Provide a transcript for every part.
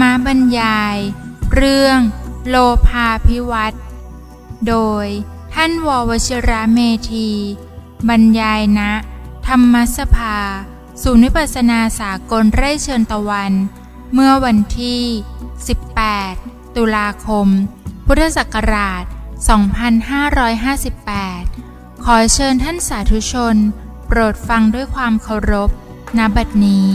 มบรรยาย เรื่องโลภาพิวัตรโดยท่านววชิระเมธี บรรยายณธรรมสภา ศูนย์วิปัสสนาสากลไร่เชิญตะวัน เมื่อวันที่ 18 ตุลาคม พุทธศักราช 2558 ขอเชิญท่านสาธุชน โปรดฟังด้วยความเคารพณบัดนี้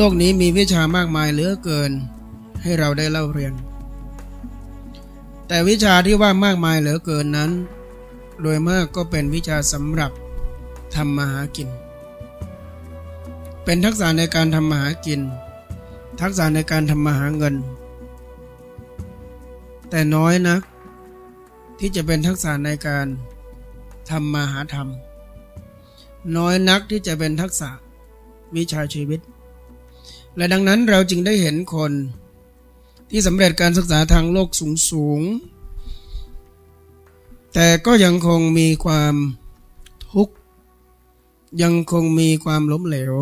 โลกนี้มีวิชามากมายเหลือเกิน ให้เราได้เล่าเรียน แต่วิชาที่ว่ามากมายเหลือเกินนั้น โดยมากก็เป็นวิชาสำหรับทำมาหากิน เป็นทักษะในการทำมาหากิน ทักษะในการทำมาหาเงิน แต่น้อยนัก ที่จะเป็นทักษะในการทำมาหาธรรม น้อยนักที่จะเป็นทักษะวิชาชีวิต และดังนั้นเราจึงได้เห็นคน ที่สำเร็จการศึกษาทางโลกสูงสูง แต่ก็ยังคงมีความทุกข์ ยังคงมีความล้มเหลว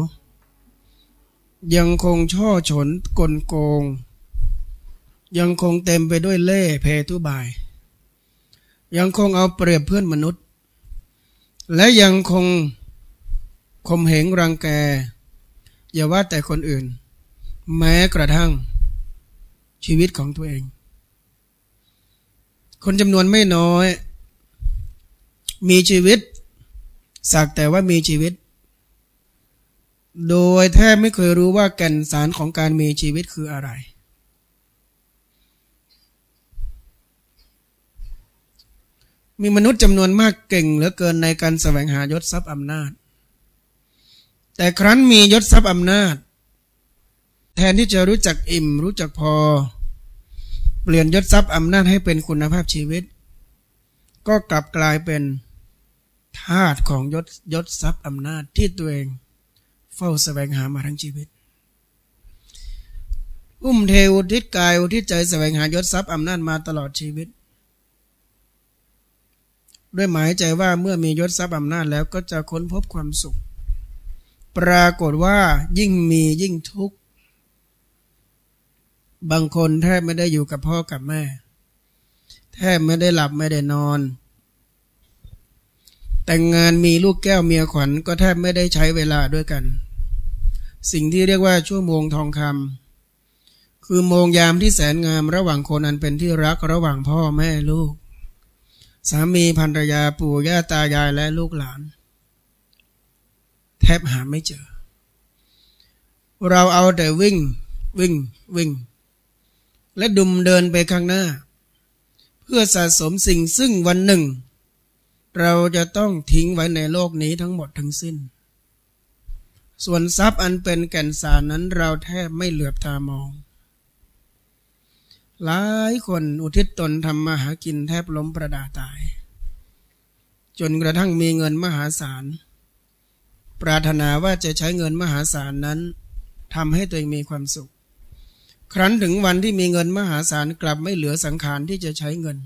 ยังคงช่อฉนกลโกง ยังคงเต็มไปด้วยเล่เพทุบาย ยังคงเอาเปรียบเพื่อนมนุษย์ และยังคงข่มเหงรังแก อย่าว่าแต่คนอื่น แม้กระทั่งชีวิตของตัวเอง คนจำนวนไม่น้อย มีชีวิต สักแต่ว่ามีชีวิต โดยแทบไม่เคยรู้ว่าแก่นสารของการมีชีวิตคืออะไร มีมนุษย์จำนวนมากเก่งเหลือเกินในการแสวงหายศทรัพย์อำนาจ แต่ครั้นมียศทรัพย์อำนาจ แทนที่จะรู้จักอิ่ม รู้จักพอ เปลี่ยนยศทรัพย์อำนาจให้เป็นคุณภาพชีวิต ก็กลับกลายเป็นทาสของยศยศทรัพย์อำนาจที่ตัวเอง เฝ้าแสวงหามาทั้งชีวิต อุ้มเทอุทิศกายอุทิศใจแสวงหายศทรัพย์อำนาจมาตลอดชีวิต ด้วยหมายใจว่าเมื่อมียศทรัพย์อำนาจแล้วก็จะค้นพบความสุข ปรากฏว่ายิ่งมียิ่งทุกข์บางคนแทบไม่ได้อยู่กับพ่อกับแม่ แทบไม่ได้หลับไม่ได้นอน แต่งงานมีลูกแก้วเมียขวัญก็แทบไม่ได้ใช้เวลาด้วยกัน สิ่งที่เรียกว่าชั่วโมงทองคำคือโมงยามที่แสนงามระหว่างคนอันเป็นที่รักระหว่างพ่อแม่ลูก สามีภรรยาปู่ย่าตายายและลูกหลาน แทบหาไม่เจอ เราเอาแต่วิ่งวิ่งวิ่ง และดุมเดินไปข้างหน้า เพื่อสะสมสิ่งซึ่งวันหนึ่ง เราจะต้องทิ้งไว้ในโลกนี้ทั้งหมดทั้งสิ้น ส่วนทรัพย์อันเป็นแก่นสารนั้นเราแทบไม่เหลือบตามอง หลายคนอุทิศตนทำมาหากินแทบล้มประดาตาย จนกระทั่งมีเงินมหาศาล ปรารถนาว่าจะใช้เงินมหาศาลนั้นทำให้ตัวเองมีความสุข ครั้นถึงวันที่มีเงินมหาศาลกลับไม่เหลือสังขารที่จะใช้เงิน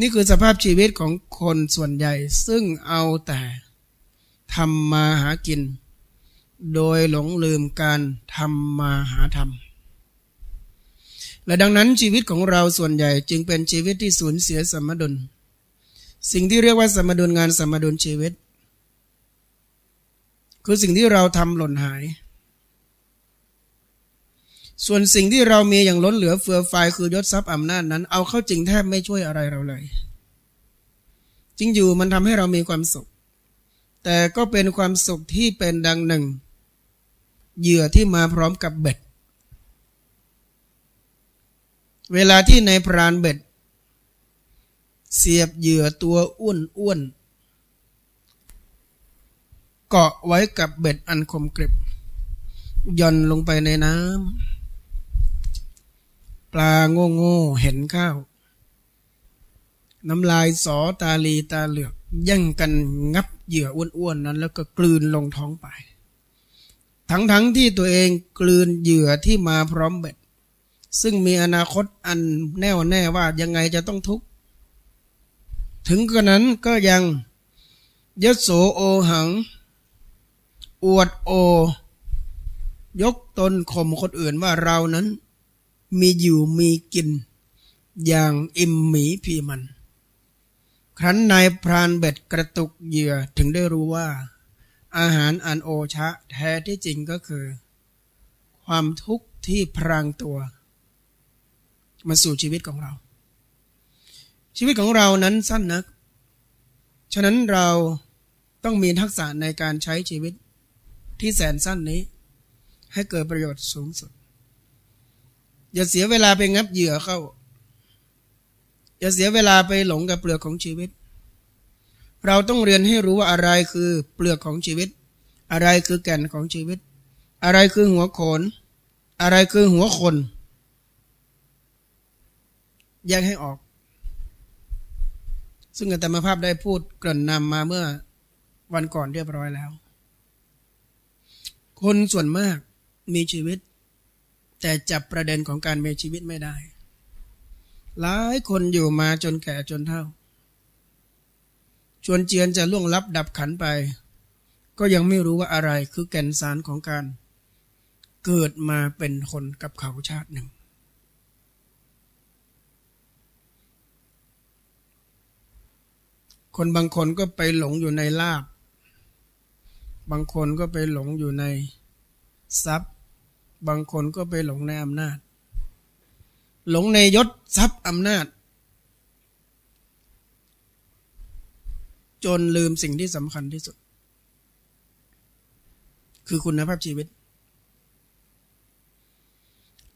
นี่คือสภาพชีวิตของคนส่วนใหญ่ซึ่งเอาแต่ทำมาหากิน โดยหลงลืมการทำมาหาธรรม และดังนั้นชีวิตของเราส่วนใหญ่จึงเป็นชีวิตที่สูญเสียสมดุล สิ่งที่เรียกว่าสมดุลงานสมดุลชีวิต คือสิ่งที่เราทำหล่นหาย ส่วนสิ่งที่เรามีอย่างล้นเหลือเฟือไฟคือยศทรัพย์อำนาจนั้น เอาเข้าจริงแทบไม่ช่วยอะไรเราเลย จริงอยู่มันทำให้เรามีความสุข แต่ก็เป็นความสุขที่เป็นดังหนึ่ง เหยื่อที่มาพร้อมกับเบ็ด เวลาที่ในพรานเบ็ด เสียบเหยื่อตัวอ้วนอ้วนเกาะไว้กับเบ็ดอันคมกริบย่อนลงไปในน้ำปลาโง่โง่เห็นข้าว น้ำลายสอตาลีตาเหลือกแย่งกันงับเหยื่ออ้วนๆนั้น แล้วก็กลืนลงท้องไป ทั้งๆทที่ตัวเองกลืนเหยื่อที่มาพร้อมเบ็ด ซึ่งมีอนาคตอันแน่วแน่ว่ายังไงจะต้องทุกข์ ถึงกระนั้นก็ยังยโสโอหัง อวดโอ ยกตนข่มคนอื่นว่าเรานั้น มีอยู่มีกิน อย่างอิ่มหมีพีมัน ครั้นนายพรานเบ็ดกระตุกเหยื่อถึงได้รู้ว่า อาหารอันโอชะแท้ที่จริงก็คือ ความทุกข์ที่พรางตัว มาสู่ชีวิตของเรา ชีวิตของเรานั้นสั้นนัก ฉะนั้นเราต้องมีทักษะในการใช้ชีวิตที่แสนสั้นนี้ ให้เกิดประโยชน์สูงสุด อย่าเสียเวลาไปงับเหยื่อเข้า อย่าเสียเวลาไปหลงกับเปลือกของชีวิต เราต้องเรียนให้รู้ว่าอะไรคือเปลือกของชีวิต อะไรคือแก่นของชีวิต อะไรคือหัวโขน อะไรคือหัวคน แยกให้ออก ซึ่งอาตมาภาพได้พูดเกริ่นนำมาเมื่อวันก่อนเรียบร้อยแล้ว คนส่วนมากมีชีวิต แต่จับประเด็นของการมีชีวิตไม่ได้ หลายคนอยู่มาจนแก่จนเฒ่า ชวนเจียนจะล่วงลับดับขันไป ก็ยังไม่รู้ว่าอะไรคือแก่นสารของการ เกิดมาเป็นคนกับเขาชาติหนึ่ง คนบางคนก็ไปหลงอยู่ในลาบ บางคนก็ไปหลงอยู่ในทรัพย์ บางคนก็ไปหลงในอำนาจ หลงในยศทรัพย์อำนาจ จนลืมสิ่งที่สำคัญที่สุด คือคุณภาพชีวิต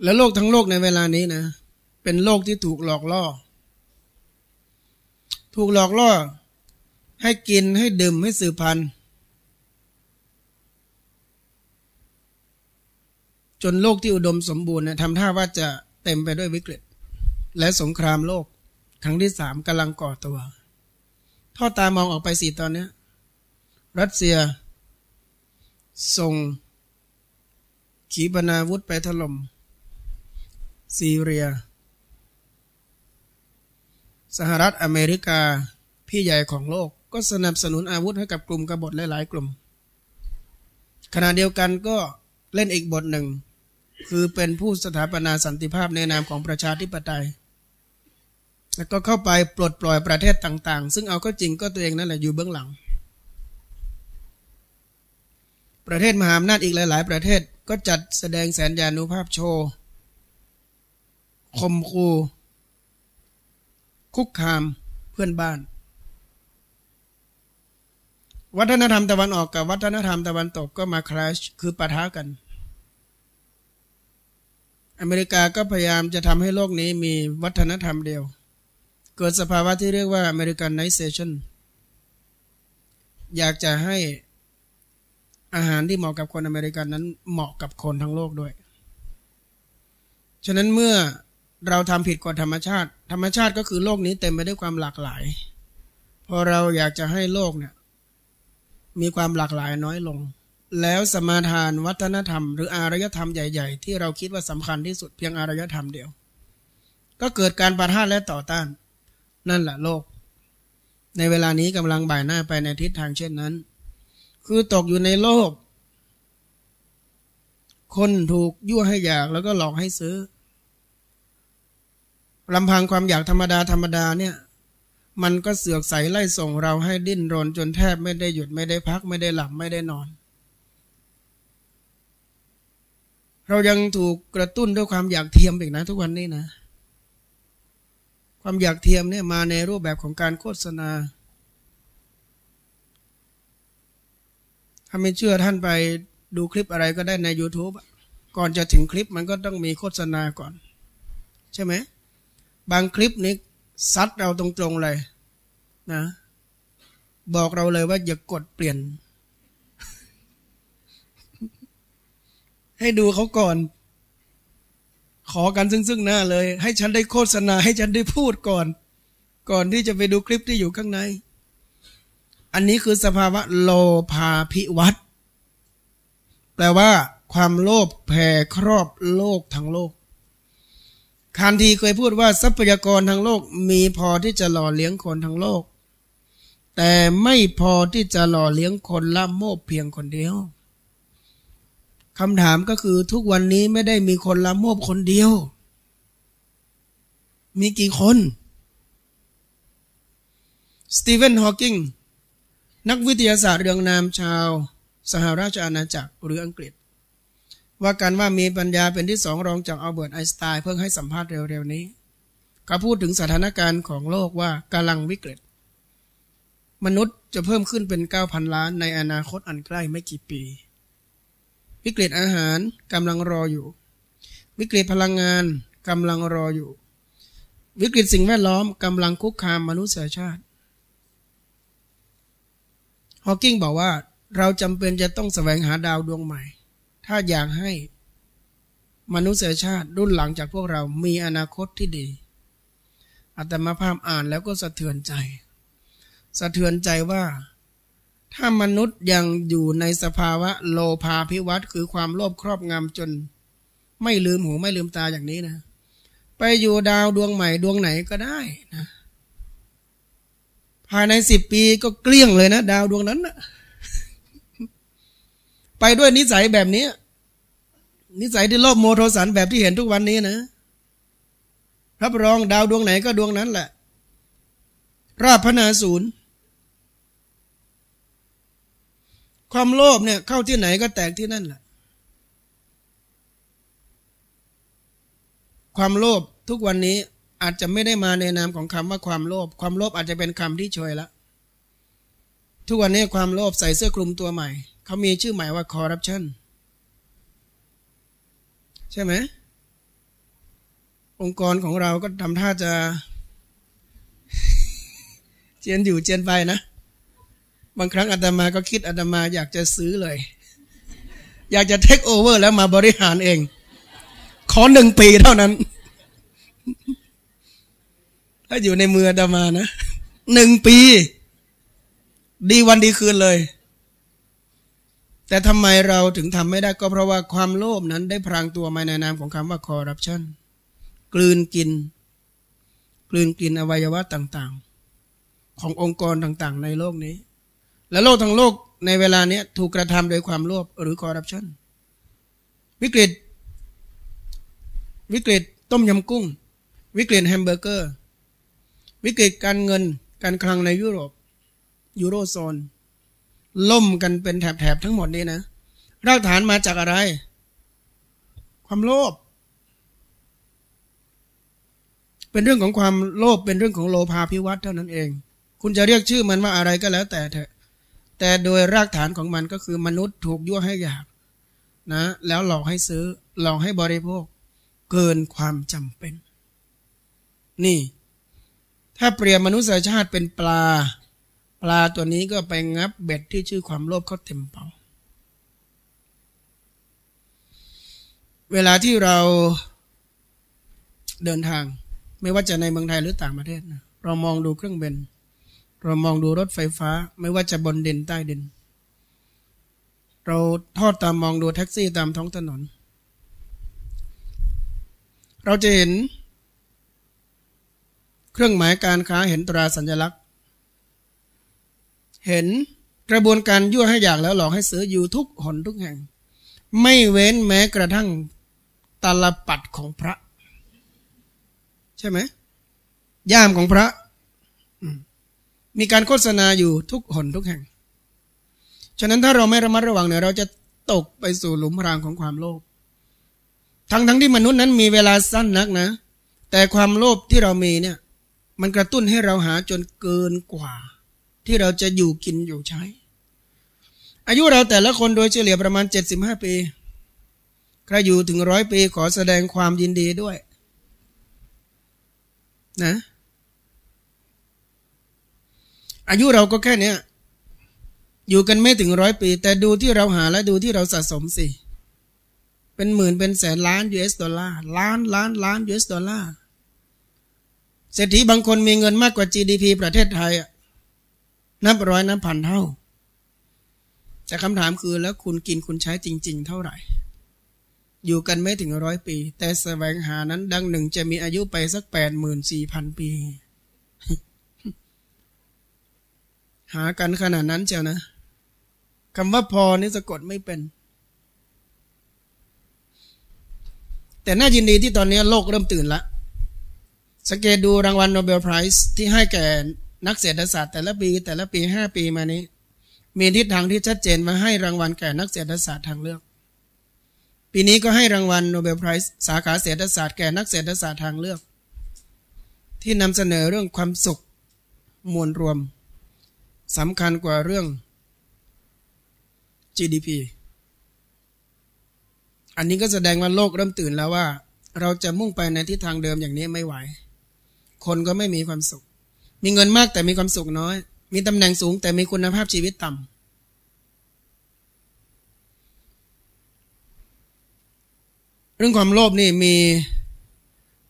และโลกทั้งโลกในเวลานี้นะ เป็นโลกที่ถูกหลอกล่อ ถูกหลอกล่อ ให้กินให้ดื่มให้สืบพันธุ์จนโลกที่อุดมสมบูรณ์เนี่ยทำท่าว่าจะเต็มไปด้วยวิกฤต และสงครามโลก ครั้งที่สามกำลังก่อตัวทอดตามองออกไปสี่ตอนนี้รัสเซีย ส่ง ขีปนาวุธไปถล่มซีเรีย สหรัฐอเมริกา พี่ใหญ่ของโลก ก็สนับสนุนอาวุธให้กับกลุ่มกบฏหลายๆกลุ่ม ขณะเดียวกันก็เล่นอีกบทหนึ่ง คือเป็นผู้สถาปนาสันติภาพในนามของประชาธิปไตย แล้วก็เข้าไปปลดปล่อยประเทศต่าง ๆ ซึ่งเอาก็จริงก็ตัวเองนั่นแหละอยู่เบื้องหลัง ประเทศมหาอำนาจอีกหลาย ๆ ประเทศก็จัดแสดงแสนยานุภาพโชว์คมคูคุกคามเพื่อนบ้าน วัฒนธรรมตะวันออกกับวัฒนธรรมตะวันตกก็มาคลาชคือปะทะกัน อเมริกาก็พยายามจะทำให้โลกนี้มีวัฒนธรรมเดียว เกิดสภาวะที่เรียกว่าอเมริกันไนเซชันอยากจะให้อาหารที่เหมาะกับคนอเมริกันนั้นเหมาะกับคนทั้งโลกด้วย ฉะนั้นเมื่อเราทำผิดกฎธรรมชาติ ธรรมชาติก็คือโลกนี้เต็มไปด้วยความหลากหลาย พอเราอยากจะให้โลกเนี่ย มีความหลากหลายน้อยลง แล้วสมาทานวัฒนธรรม หรืออารยธรรมใหญ่ ๆ ที่เราคิดว่าสำคัญที่สุดเพียงอารยธรรมเดียว ก็เกิดการปะทะและต่อต้าน นั่นแหละโลก ในเวลานี้กำลังบ่ายหน้าไปในทิศทางเช่นนั้น คือตกอยู่ในโลก คนถูกยั่วให้อยากแล้วก็หลอกให้ซื้อลำพังความอยากธรรมดาธรรมดาเนี่ย มันก็เสือกใสไล่ส่งเราให้ดิ้นรนจนแทบไม่ได้หยุดไม่ได้พักไม่ได้หลับไม่ได้นอน เรายังถูกกระตุ้นด้วยความอยากเทียมอีกนะทุกวันนี้นะ ความอยากเทียมเนี่ยมาในรูปแบบของการโฆษณาถ้าไม่เชื่อท่านไปดูคลิปอะไรก็ได้ใน YouTube ก่อนจะถึงคลิปมันก็ต้องมีโฆษณาก่อน ใช่ไหมบางคลิปนี้ ซัดเราตรงๆเลยนะ บอกเราเลยว่าอย่ากดเปลี่ยน ให้ดูเขาก่อน ขอกันซึ่งซึ่งหน้าเลย ให้ฉันได้โฆษณา ให้ฉันได้พูดก่อน ก่อนที่จะไปดูคลิปที่อยู่ข้างใน อันนี้คือสภาวะโลภาภิวัตแปลว่า ความโลภแผ่ครอบโลกทั้งโลก คันทีเคยพูดว่าทรัพยากรทั้งโลกมีพอที่จะหล่อเลี้ยงคนทั้งโลก แต่ไม่พอที่จะหล่อเลี้ยงคนละโมบเพียงคนเดียวคำถามก็คือทุกวันนี้ไม่ได้มีคนละโมบคนเดียว มีกี่คนสตีเวนฮอว์กิงนักวิทยาศาสตร์เรืองนามชาว สหราชอาณาจักรหรืออังกฤษ ว่ากันว่ามีปัญญาเป็นที่สองรองจากอัลเบิร์ตไอน์สไตน์เพิ่งให้สัมภาษณ์เร็วๆนี้เขาพูดถึงสถานการณ์ของโลกว่ากำลังวิกฤต มนุษย์จะเพิ่มขึ้นเป็น 9,000 ล้านในอนาคตอันใกล้ไม่กี่ปี วิกฤตอาหารกำลังรออยู่ วิกฤตพลังงานกำลังรออยู่ วิกฤตสิ่งแวดล้อมกำลังคุกคามมนุษยชาติฮอว์กิงบอกว่าเราจำเป็นจะต้องแสวงหาดาวดวงใหม่ ถ้าอยากให้มนุษยชาติรุ่นหลังจากพวกเรามีอนาคตที่ดีอาตมาภาพอ่านแล้วก็สะเทือนใจ สะเทือนใจว่า ถ้ามนุษย์ยังอยู่ในสภาวะโลภาพิวัตคือความโลภครอบงำจน ไม่ลืมหูไม่ลืมตาอย่างนี้นะ ไปอยู่ดาวดวงใหม่ดวงไหนก็ได้นะ ภายในสิบปีก็เกลี้ยงเลยนะ ดาวดวงนั้นนะ ไปด้วยนิสัยแบบนี้ นิสัยที่โลภโมโทสันแบบที่เห็นทุกวันนี้นะรับรองดาวดวงไหนก็ดวงนั้นแหละ ราบพนาศูนย์ ความโลภเนี่ยเข้าที่ไหนก็แตกที่นั่นแหละความโลภทุกวันนี้อาจจะไม่ได้มาในนามของคำว่าความโลภความโลภอาจจะเป็นคำที่ช่วยละ ทุกวันนี้ความโลภใส่เสื้อคลุมตัวใหม่ เขามีชื่อใหม่ว่าคอร์รัปชันใช่ไหมองค์กรของเราก็ทำท่าจะ เจียนอยู่เจียนไปนะ บางครั้งอาตมาก็คิดอาตมาอยากจะซื้อเลย อยากจะเทคโอเวอร์แล้วมาบริหารเอง ขอหนึ่งปีเท่านั้น ถ้าอยู่ในมือดามานะหนึ่งปี ดีวันดีคืนเลย แต่ทำไมเราถึงทำไม่ได้ก็เพราะว่าความโลภนั้นได้พรางตัวมาในนามของคำว่าคอร์รัปชันกลืนกิน กลืนกินอวัยวะต่างๆ ขององค์กรต่างๆ ในโลกนี้ และโลกทั้งโลกในเวลานี้ถูกกระทำโดยความโลภหรือคอร์รัปชันวิกฤต วิกฤตต้มยำกุ้ง วิกฤตแฮมเบอร์เกอร์ วิกฤตการเงินการคลังในยุโรปยูโรโซน ล่มกันเป็นแถบๆทั้งหมดนี้นะรากฐานมาจากอะไร ความโลภเป็นเรื่องของความโลภเป็นเรื่องของโลภาพิวัตเท่านั้นเอง คุณจะเรียกชื่อมันว่าอะไรก็แล้ว แต่เถอะ แต่โดยรากฐานของมันก็คือมนุษย์ถูกยั่วให้อยากนะ แล้วหลอกให้ซื้อหลอกให้บริโภค เกินความจำเป็น นี่ ถ้าเปรียบมนุษยชาติเป็นปลา ลาตัวนี้ก็ไปงับเบ็ดที่ชื่อความโลภเขาเต็มเป่า เวลาที่เราเดินทาง ไม่ว่าจะในเมืองไทยหรือต่างประเทศนะเรามองดูเครื่องบินเรามองดูรถไฟฟ้า ไม่ว่าจะบนดินใต้ดิน เราทอดตามมองดูแท็กซี่ตามท้องถนน เราจะเห็น เครื่องหมายการค้าเห็นตราสัญลักษณ์ เห็นกระบวนการยั่วให้อยากแล้วหลอกให้ซื้ออยู่ทุกหนทุกแห่ง ไม่เว้นแม้กระทั่งตลปัดของพระ ใช่ไหมย่ามของพระ มีการโฆษณาอยู่ทุกหนทุกแห่ง ฉะนั้นถ้าเราไม่ระมัดระวังเนี่ยเราจะตกไปสู่หลุมพรางของความโลภทั้งทั้งที่มนุษย์นั้นมีเวลาสั้นนักนะ แต่ความโลภที่เรามีเนี่ย มันกระตุ้นให้เราหาจนเกินกว่า ที่เราจะอยู่กินอยู่ใช้ อายุเราแต่ละคนโดยเฉลี่ยประมาณ 75 ปี ใครอยู่ถึงร้อยปีขอแสดงความยินดีด้วย นะ อายุเราก็แค่นี้อยู่กันไม่ถึงร้อยปี แต่ดูที่เราหาและดูที่เราสะสมสิ เป็นหมื่นเป็นแสนล้าน US ดอลลาร์ล้านล้านล้าน US ดอลลาร์เศรษฐีบางคนมีเงินมากกว่า GDP ประเทศไทยอะ นับร้อยนับพันเท่า แต่คำถามคือแล้วคุณกินคุณใช้จริง ๆ เท่าไหร่ อยู่กันไม่ถึงร้อยปี แต่แสวงหานั้นดังหนึ่งจะมีอายุไปสักแปดหมื่นสี่พันปี หากันขนาดนั้นเจ้านะคำว่าพอนี่สะกดไม่เป็น แต่น่ายินดีที่ตอนนี้โลกเริ่มตื่นละสังเกตดูรางวัล Nobel Prize ที่ให้แก่ นักเศรษฐศาสตร์แต่ละปีแต่ละปีห้าปีมานี้ มีทิศทางที่ชัดเจนมาให้รางวัลแก่นักเศรษฐศาสตร์ทางเลือก ปีนี้ก็ให้รางวัล Nobel Prize สาขาเศรษฐศาสตร์แก่นักเศรษฐศาสตร์ทางเลือก ที่นำเสนอเรื่องความสุขมวลรวมสำคัญกว่าเรื่อง GDP อันนี้ก็แสดงว่าโลกเริ่มตื่นแล้วว่า เราจะมุ่งไปในทิศทางเดิมอย่างนี้ไม่ไหว คนก็ไม่มีความสุข มีเงินมากแต่มีความสุขน้อย มีตำแหน่งสูงแต่มีคุณภาพชีวิตต่ำเรื่องความโลภนี่มี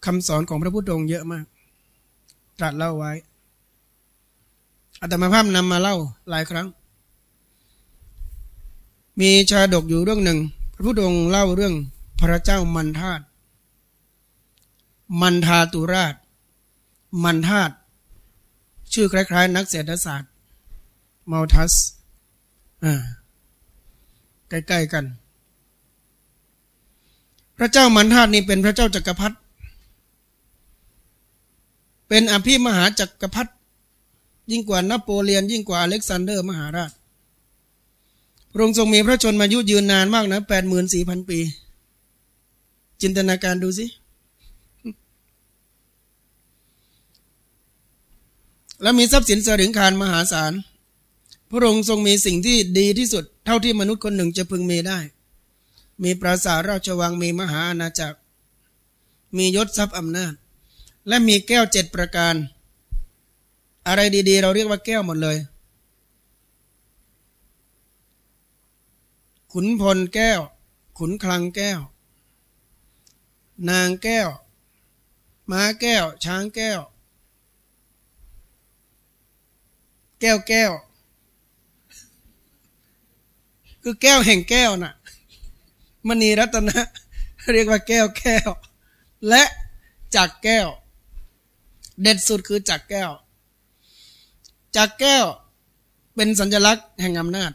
คำสอนของพระพุทธองค์เยอะมาก ตรัสเล่าไว้อาตมาภาพนำมาเล่าหลายครั้ง มีชาดกอยู่เรื่องหนึ่ง พระพุทธองค์เล่าเรื่องพระเจ้ามันธาตุมันทาตุราช มันธาตุ ชื่อคล้าย ๆ นักเศรษฐศาสตร์มัลทัสอ่าใกล้ๆกัน พระเจ้ามันธาตุนี่เป็นพระเจ้าจักรพรรดิเป็นอภิมหาจักรพรรดิยิ่งกว่านโปเลียน ยิ่งกว่าอเล็กซานเดอร์มหาราชพระองค์ทรงมีพระชนมายุยืนนานมากนะแปดหมื่นสี่พันปี จินตนาการดูสิ แล้วมีทรัพย์สินสริงคารมหาศาล พระองค์ทรงมีสิ่งที่ดีที่สุด เท่าที่มนุษย์คนหนึ่งจะพึงมีได้ มีปราสาทราชวังมีมหาอาณาจักร มียศทรัพย์อำนาจ และมีแก้วเจ็ดประการ อะไรดีๆ เราเรียกว่าแก้วหมดเลย ขุนพลแก้ว ขุนคลังแก้ว นางแก้ว ม้าแก้ว ช้างแก้ว แก้วแก้ว คือแก้วแห่งแก้วน่ะมณีรัตนะ เรียกว่าแก้วแก้ว และจักแก้ว เด็ดสุดคือจักแก้วจากแก้วเป็นสัญลักษณ์แห่งอำนาจ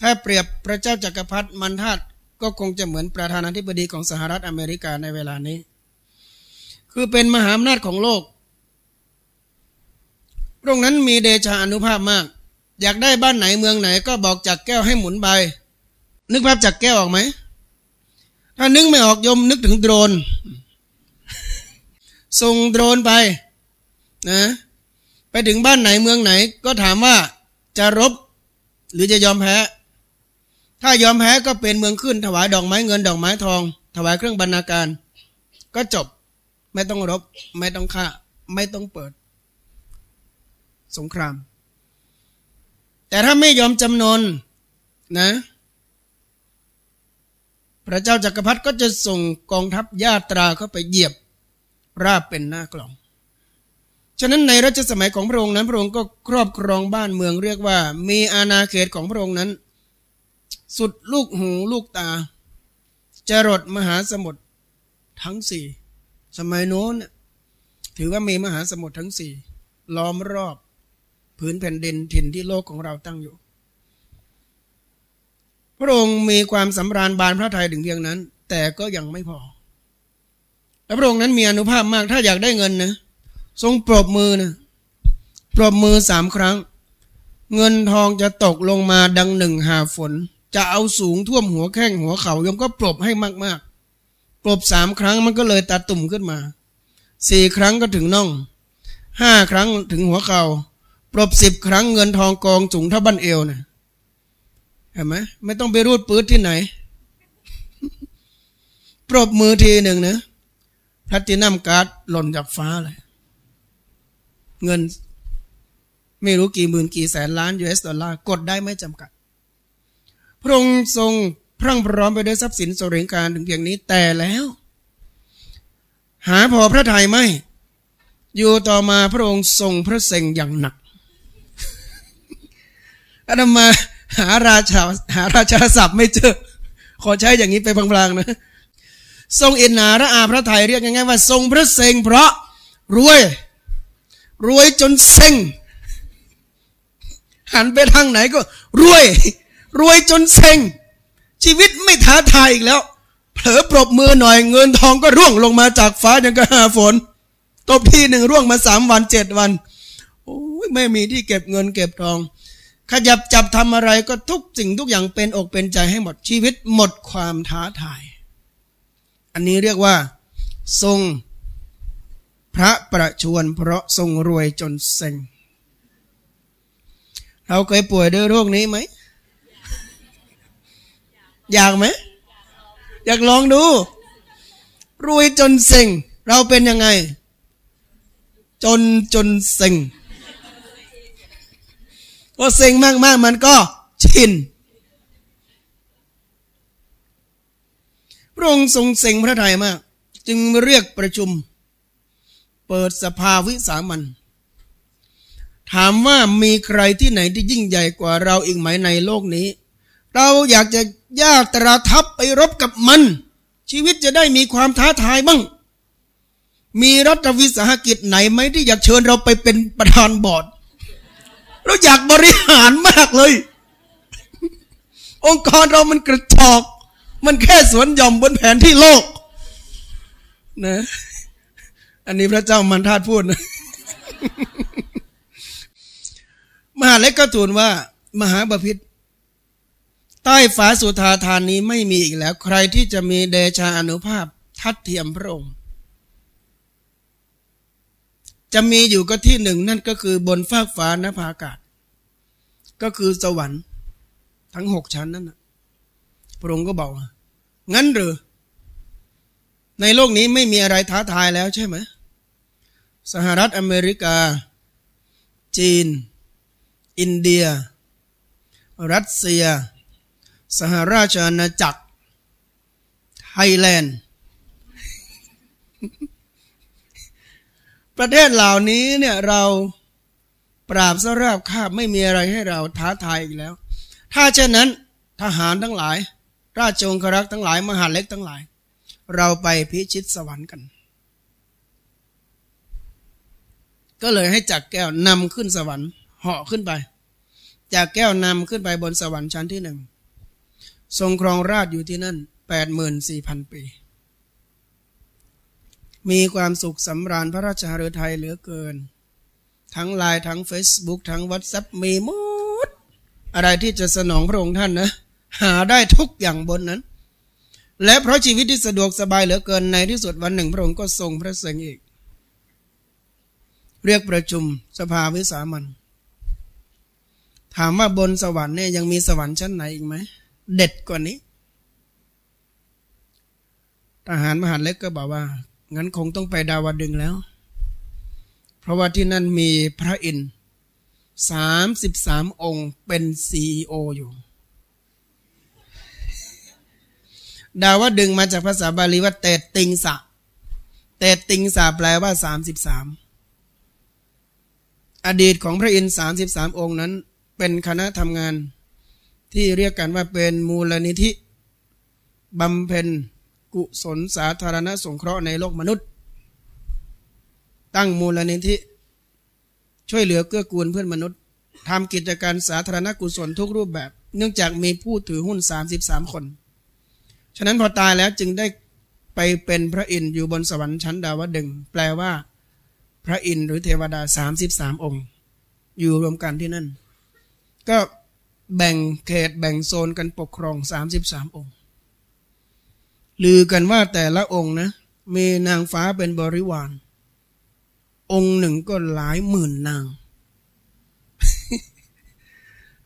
ถ้าเปรียบพระเจ้าจากักรพรรดิมันทาตก็คงจะเหมือนประธานาธิบดีของสหรัฐอเมริกาในเวลานี้ คือเป็นมหาอำนาจของโลก พระองค์นั้นมีเดชาอนุภาพมาก อยากได้บ้านไหนเมืองไหนก็บอกจากแก้วให้หมุนไปนึกภาพจากแก้วออกไหมถ้านึกไม่ออกยมนึกถึงโดรนส่งโดรนไปนะไปถึงบ้านไหนเมืองไหน ก็ถามว่าจะรบ หรือจะยอมแพ้ ถ้ายอมแพ้ก็เป็นเมืองขึ้นถวายดอกไม้เงินดอกไม้ทอง ถวายเครื่องบรรณาการ ก็จบไม่ต้องรบ ไม่ต้องฆ่า ไม่ต้องเปิด สงคราม แต่ถ้าไม่ยอมจำนนนะ พระเจ้าจากักรพรรดิก็จะส่งกองทัพญาตราเข้าไปเหยียบราบเป็นหน้ากล่อง ฉะนั้นในรัชสมัยของพระองค์นั้นพระองค์ก็ครอบครองบ้านเมืองเรียกว่า มีอาณาเขตของพระองค์นั้น สุดลูกหูลูกตาจรดมหาสมุทรทั้งสี่สมัยโน้นถือว่ามีมหาสมุทรทั้งสี่ล้อมรอบ ผืนแผ่นดินถิ่นที่โลกของเราตั้งอยู่ พระองค์มีความสำราญบานพระทัยถึงเพียงนั้น แต่ก็ยังไม่พอ และพระองค์นั้นมีอนุภาพมากถ้าอยากได้เงินนะทรงปรบมือนะปรบมือสามครั้ง เงินทองจะตกลงมาดังหนึ่งหาฝน จะเอาสูงท่วมหัวแข้งหัวเขา่ายมก็ปรบให้มากๆ ปรบสามครั้งมันก็เลยตาตุ่มขึ้นมาสี่ครั้งก็ถึงน่องห้าครั้งถึงหัวเขา่า ปรบสิบครั้งเงินทองกองสูงเท่าบั้นเอวนะเห็นไหมไม่ต้องไปรูดปื้ดที่ไหน ปรบมือทีหนึ่งนะพลัตินัมการ์ดหล่นจากฟ้าเลย เงิน ไม่รู้กี่หมื่นกี่แสนล้าน US ดอลลาร์กดได้ไม่จำกัด พระองค์ทรงพรั่งพร้อมไปด้วยทรัพย์สินสริงการถึงเพียงนี้แต่แล้ว หาพอพระทัยไม่ อยู่ต่อมาพระองค์ทรงพระเสงอย่างหนัก อาตมา หาราชาหาราชาศัพท์ไม่เจอ ขอใช้อย่างนี้ไปพลางๆนะ ทรงเอ็นนาระอาพระไทยเรียกง่ายๆว่า ทรงพระเซงเพราะรวย รวยจนเซ็งหันไปทางไหนก็ รวย รวยจนเซ็ง ชีวิตไม่ท้าทายอีกแล้ว เผลอปรบมือหน่อยเงินทองก็ร่วงลงมาจากฟ้าอย่างกระหาฝนตบที่หนึ่งร่วงมาสามวันเจ็ดวันโอ้ยไม่มีที่เก็บเงินเก็บทอง ขยับจับทำอะไรก็ทุกสิ่งทุกอย่างเป็นอกเป็นใจให้หมดชีวิตหมดความท้าทาย อันนี้เรียกว่า ทรง พระประชวนเพราะทรงรวยจนเซ็งเราเคยป่วยด้วยโรคนี้ไหม อยากไหม อยากลองดู รวยจนเซ็งเราเป็นยังไง จนจนเซ็ง พอเซ็งมาก ๆ มันก็ชินพระองค์ทรงเซ็งพระทัยมาก จึงเรียกประชุม เปิดสภาวิสามัน ถามว่ามีใครที่ไหนที่ยิ่งใหญ่กว่าเราอีกไหมในโลกนี้ เราอยากจะย่าตราทับไปรบกับมัน ชีวิตจะได้มีความท้าทายบ้าง มีรัฐวิสาหกิจไหนไหมที่อยากเชิญเราไปเป็นประธานบอร์ด เราอยากบริหารมากเลย องค์กรเรามันกระจอก มันแค่สวนหย่อมบนแผนที่โลก นะ อันนี้พระเจ้ามันทาตพูดนะมหาเล็กก็ทูลว่า มหาบพิษใต้ฝาสุธาทานนี้ไม่มีอีกแล้ว ใครที่จะมีเดชาอนุภาพทัดเทียมพระองค์ จะมีอยู่ก็ที่หนึ่งนั่นก็คือบนฟากฟ้านภาอากาศ ก็คือสวรรค์ ทั้งหกชั้นนั่นนะพระองค์ก็บอกว่างั้นหรือ ในโลกนี้ไม่มีอะไรท้าทายแล้วใช่ไหม สหรัฐอเมริกา จีน อินเดีย รัสเซีย สหราชอาณาจักร ไทยแลนด์ ประเทศเหล่านี้เนี่ยเราปราบสราบคาบไม่มีอะไรให้เราท้าทายอีกแล้ว ถ้าเช่นนั้นทหารทั้งหลาย ราชองครักษ์ทั้งหลายมหาเล็กทั้งหลาย เราไปพิชิตสวรรค์กัน ก็เลยให้จักแก้วนำขึ้นสวรรค์เหาะขึ้นไปจากแก้วนำขึ้นไปบนสวรรค์ชั้นที่หนึ่งทรงครองราชอยู่ที่นั่นแปดหมื่นสี่พันปี มีความสุขสำราญพระราชหฤทัยเหลือเกิน ทั้งไลน์ทั้ง Facebook ทั้งวั t แ a p มีหมด อะไรที่จะสนองพระองค์ท่านนะ หาได้ทุกอย่างบนนั้น และเพราะชีวิตที่สะดวกสบายเหลือเกินในที่สุดวันหนึ่ง พระองค์ก็ทรงพระเสงอีก เรียกประชุมสภาวิสามันถามว่าบนสวรรค์เนี่ยยังมีสวรรค์ชั้นไหนอีกไหม เด็ดกว่านี้ ทหารมหาเล็กก็บอกว่า งั้นคงต้องไปดาวดึงแล้ว เพราะว่าที่นั่นมีพระอินทร์สามสิบสามองค์เป็นซีโออยู่ ดาวดึงมาจากภาษาบาลีว่าเตติงสะ เตติงสะแปลว่าสามสิบสามอดีตของพระอินทร์สามสิบสามองค์นั้น เป็นคณะทำงานที่เรียกกันว่าเป็นมูลนิธิบำเพ็ญ กุศลสาธารณสงเคราะห์ในโลกมนุษย์ ตั้งมูลนิธิช่วยเหลือเกื้อกูลเพื่อนมนุษย์ทำกิจการสาธารณกุศลทุกรูปแบบ เนื่องจากมีผู้ถือหุ้น 33 คน ฉะนั้นพอตายแล้วจึงได้ไปเป็นพระอินทร์อยู่บนสวรรค์ชั้นดาวดึง แปลว่า พระอินทร์หรือเทวดา 33 องค์ อยู่รวมกันที่นั่น ก็แบ่งเขตแบ่งโซนกันปกครอง 33 องค์ ลือกันว่าแต่ละองค์นะมีนางฟ้าเป็นบริวาร องค์หนึ่งก็หลายหมื่นนาง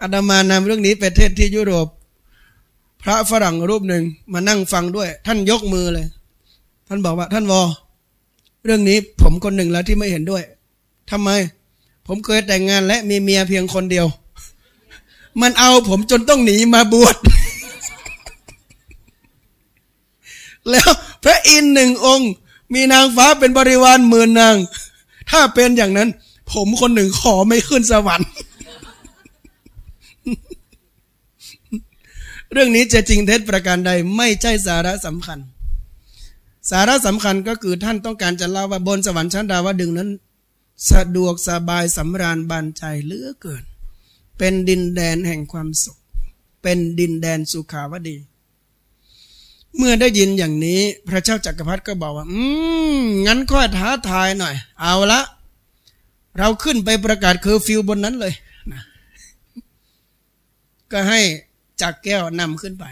อาดามานำเรื่องนี้ไปเทศที่ยุโรป พระฝรั่งรูปหนึ่งมานั่งฟังด้วย ท่านยกมือเลย ท่านบอกว่า ท่านวอเรื่องนี้ผมคนหนึ่งแล้วที่ไม่เห็นด้วยทำไม ผมเคยแต่งงานและมีเมียเพียงคนเดียว มันเอาผมจนต้องหนีมาบวช แล้วพระอินทร์หนึ่งองค์ มีนางฟ้าเป็นบริวารหมื่นนาง ถ้าเป็นอย่างนั้น ผมคนหนึ่งขอไม่ขึ้นสวรรค์ เรื่องนี้จะจริงเท็จประการใดไม่ใช่สาระสำคัญ สาระสำคัญก็คือท่านต้องการจะเล่าว่าบนสวรรค์ชั้นดาวดึงนั้น สะดวกสบายสำราญบานใจเหลือเกิน เป็นดินแดนแห่งความสุข เป็นดินแดนสุขาวดี เมื่อได้ยินอย่างนี้ พระเจ้าจักรพรรดิก็บอกว่า อืม งั้นก็ท้าทายหน่อย เอาละ เราขึ้นไปประกาศเคอร์ฟิวบนนั้นเลยนะก็ให้จักรแก้วนำขึ้นไป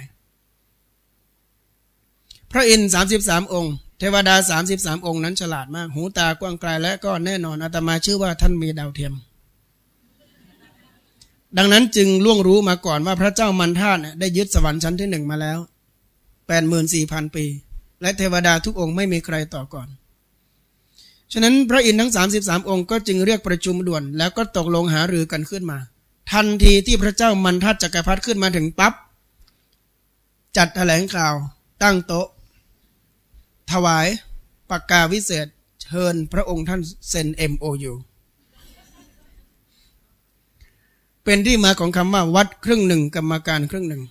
พระอินทร์สามสิบสามองค์ เทวดาสามสิบสามองค์นั้นฉลาดมาก หูตากว้างไกลและก็แน่นอนอาตมาชื่อว่าท่านมีดาวเทียม ดังนั้นจึงล่วงรู้มาก่อนว่าพระเจ้ามันธาตุได้ยึดสวรรค์ชั้นที่หนึ่งมาแล้ว แปดหมื่นสี่พันปี และเทวดาทุกองค์ไม่มีใครต่อก่อน ฉะนั้นพระอินทร์ทั้งสามสิบสามองค์ก็จึงเรียกประชุมด่วน แล้วก็ตกลงหารือกันขึ้นมา ทันทีที่พระเจ้ามันทัดจักรพรรดิขึ้นมาถึงปับ๊บจัดแถลงข่าว ตั้งโต๊ะ ถวายปากกาวิเศษ เชิญพระองค์ท่านเซ็น MOU เป็นที่มาของคำว่าวัดครึ่งหนึ่งกรรมการครึ่งหนึ่ง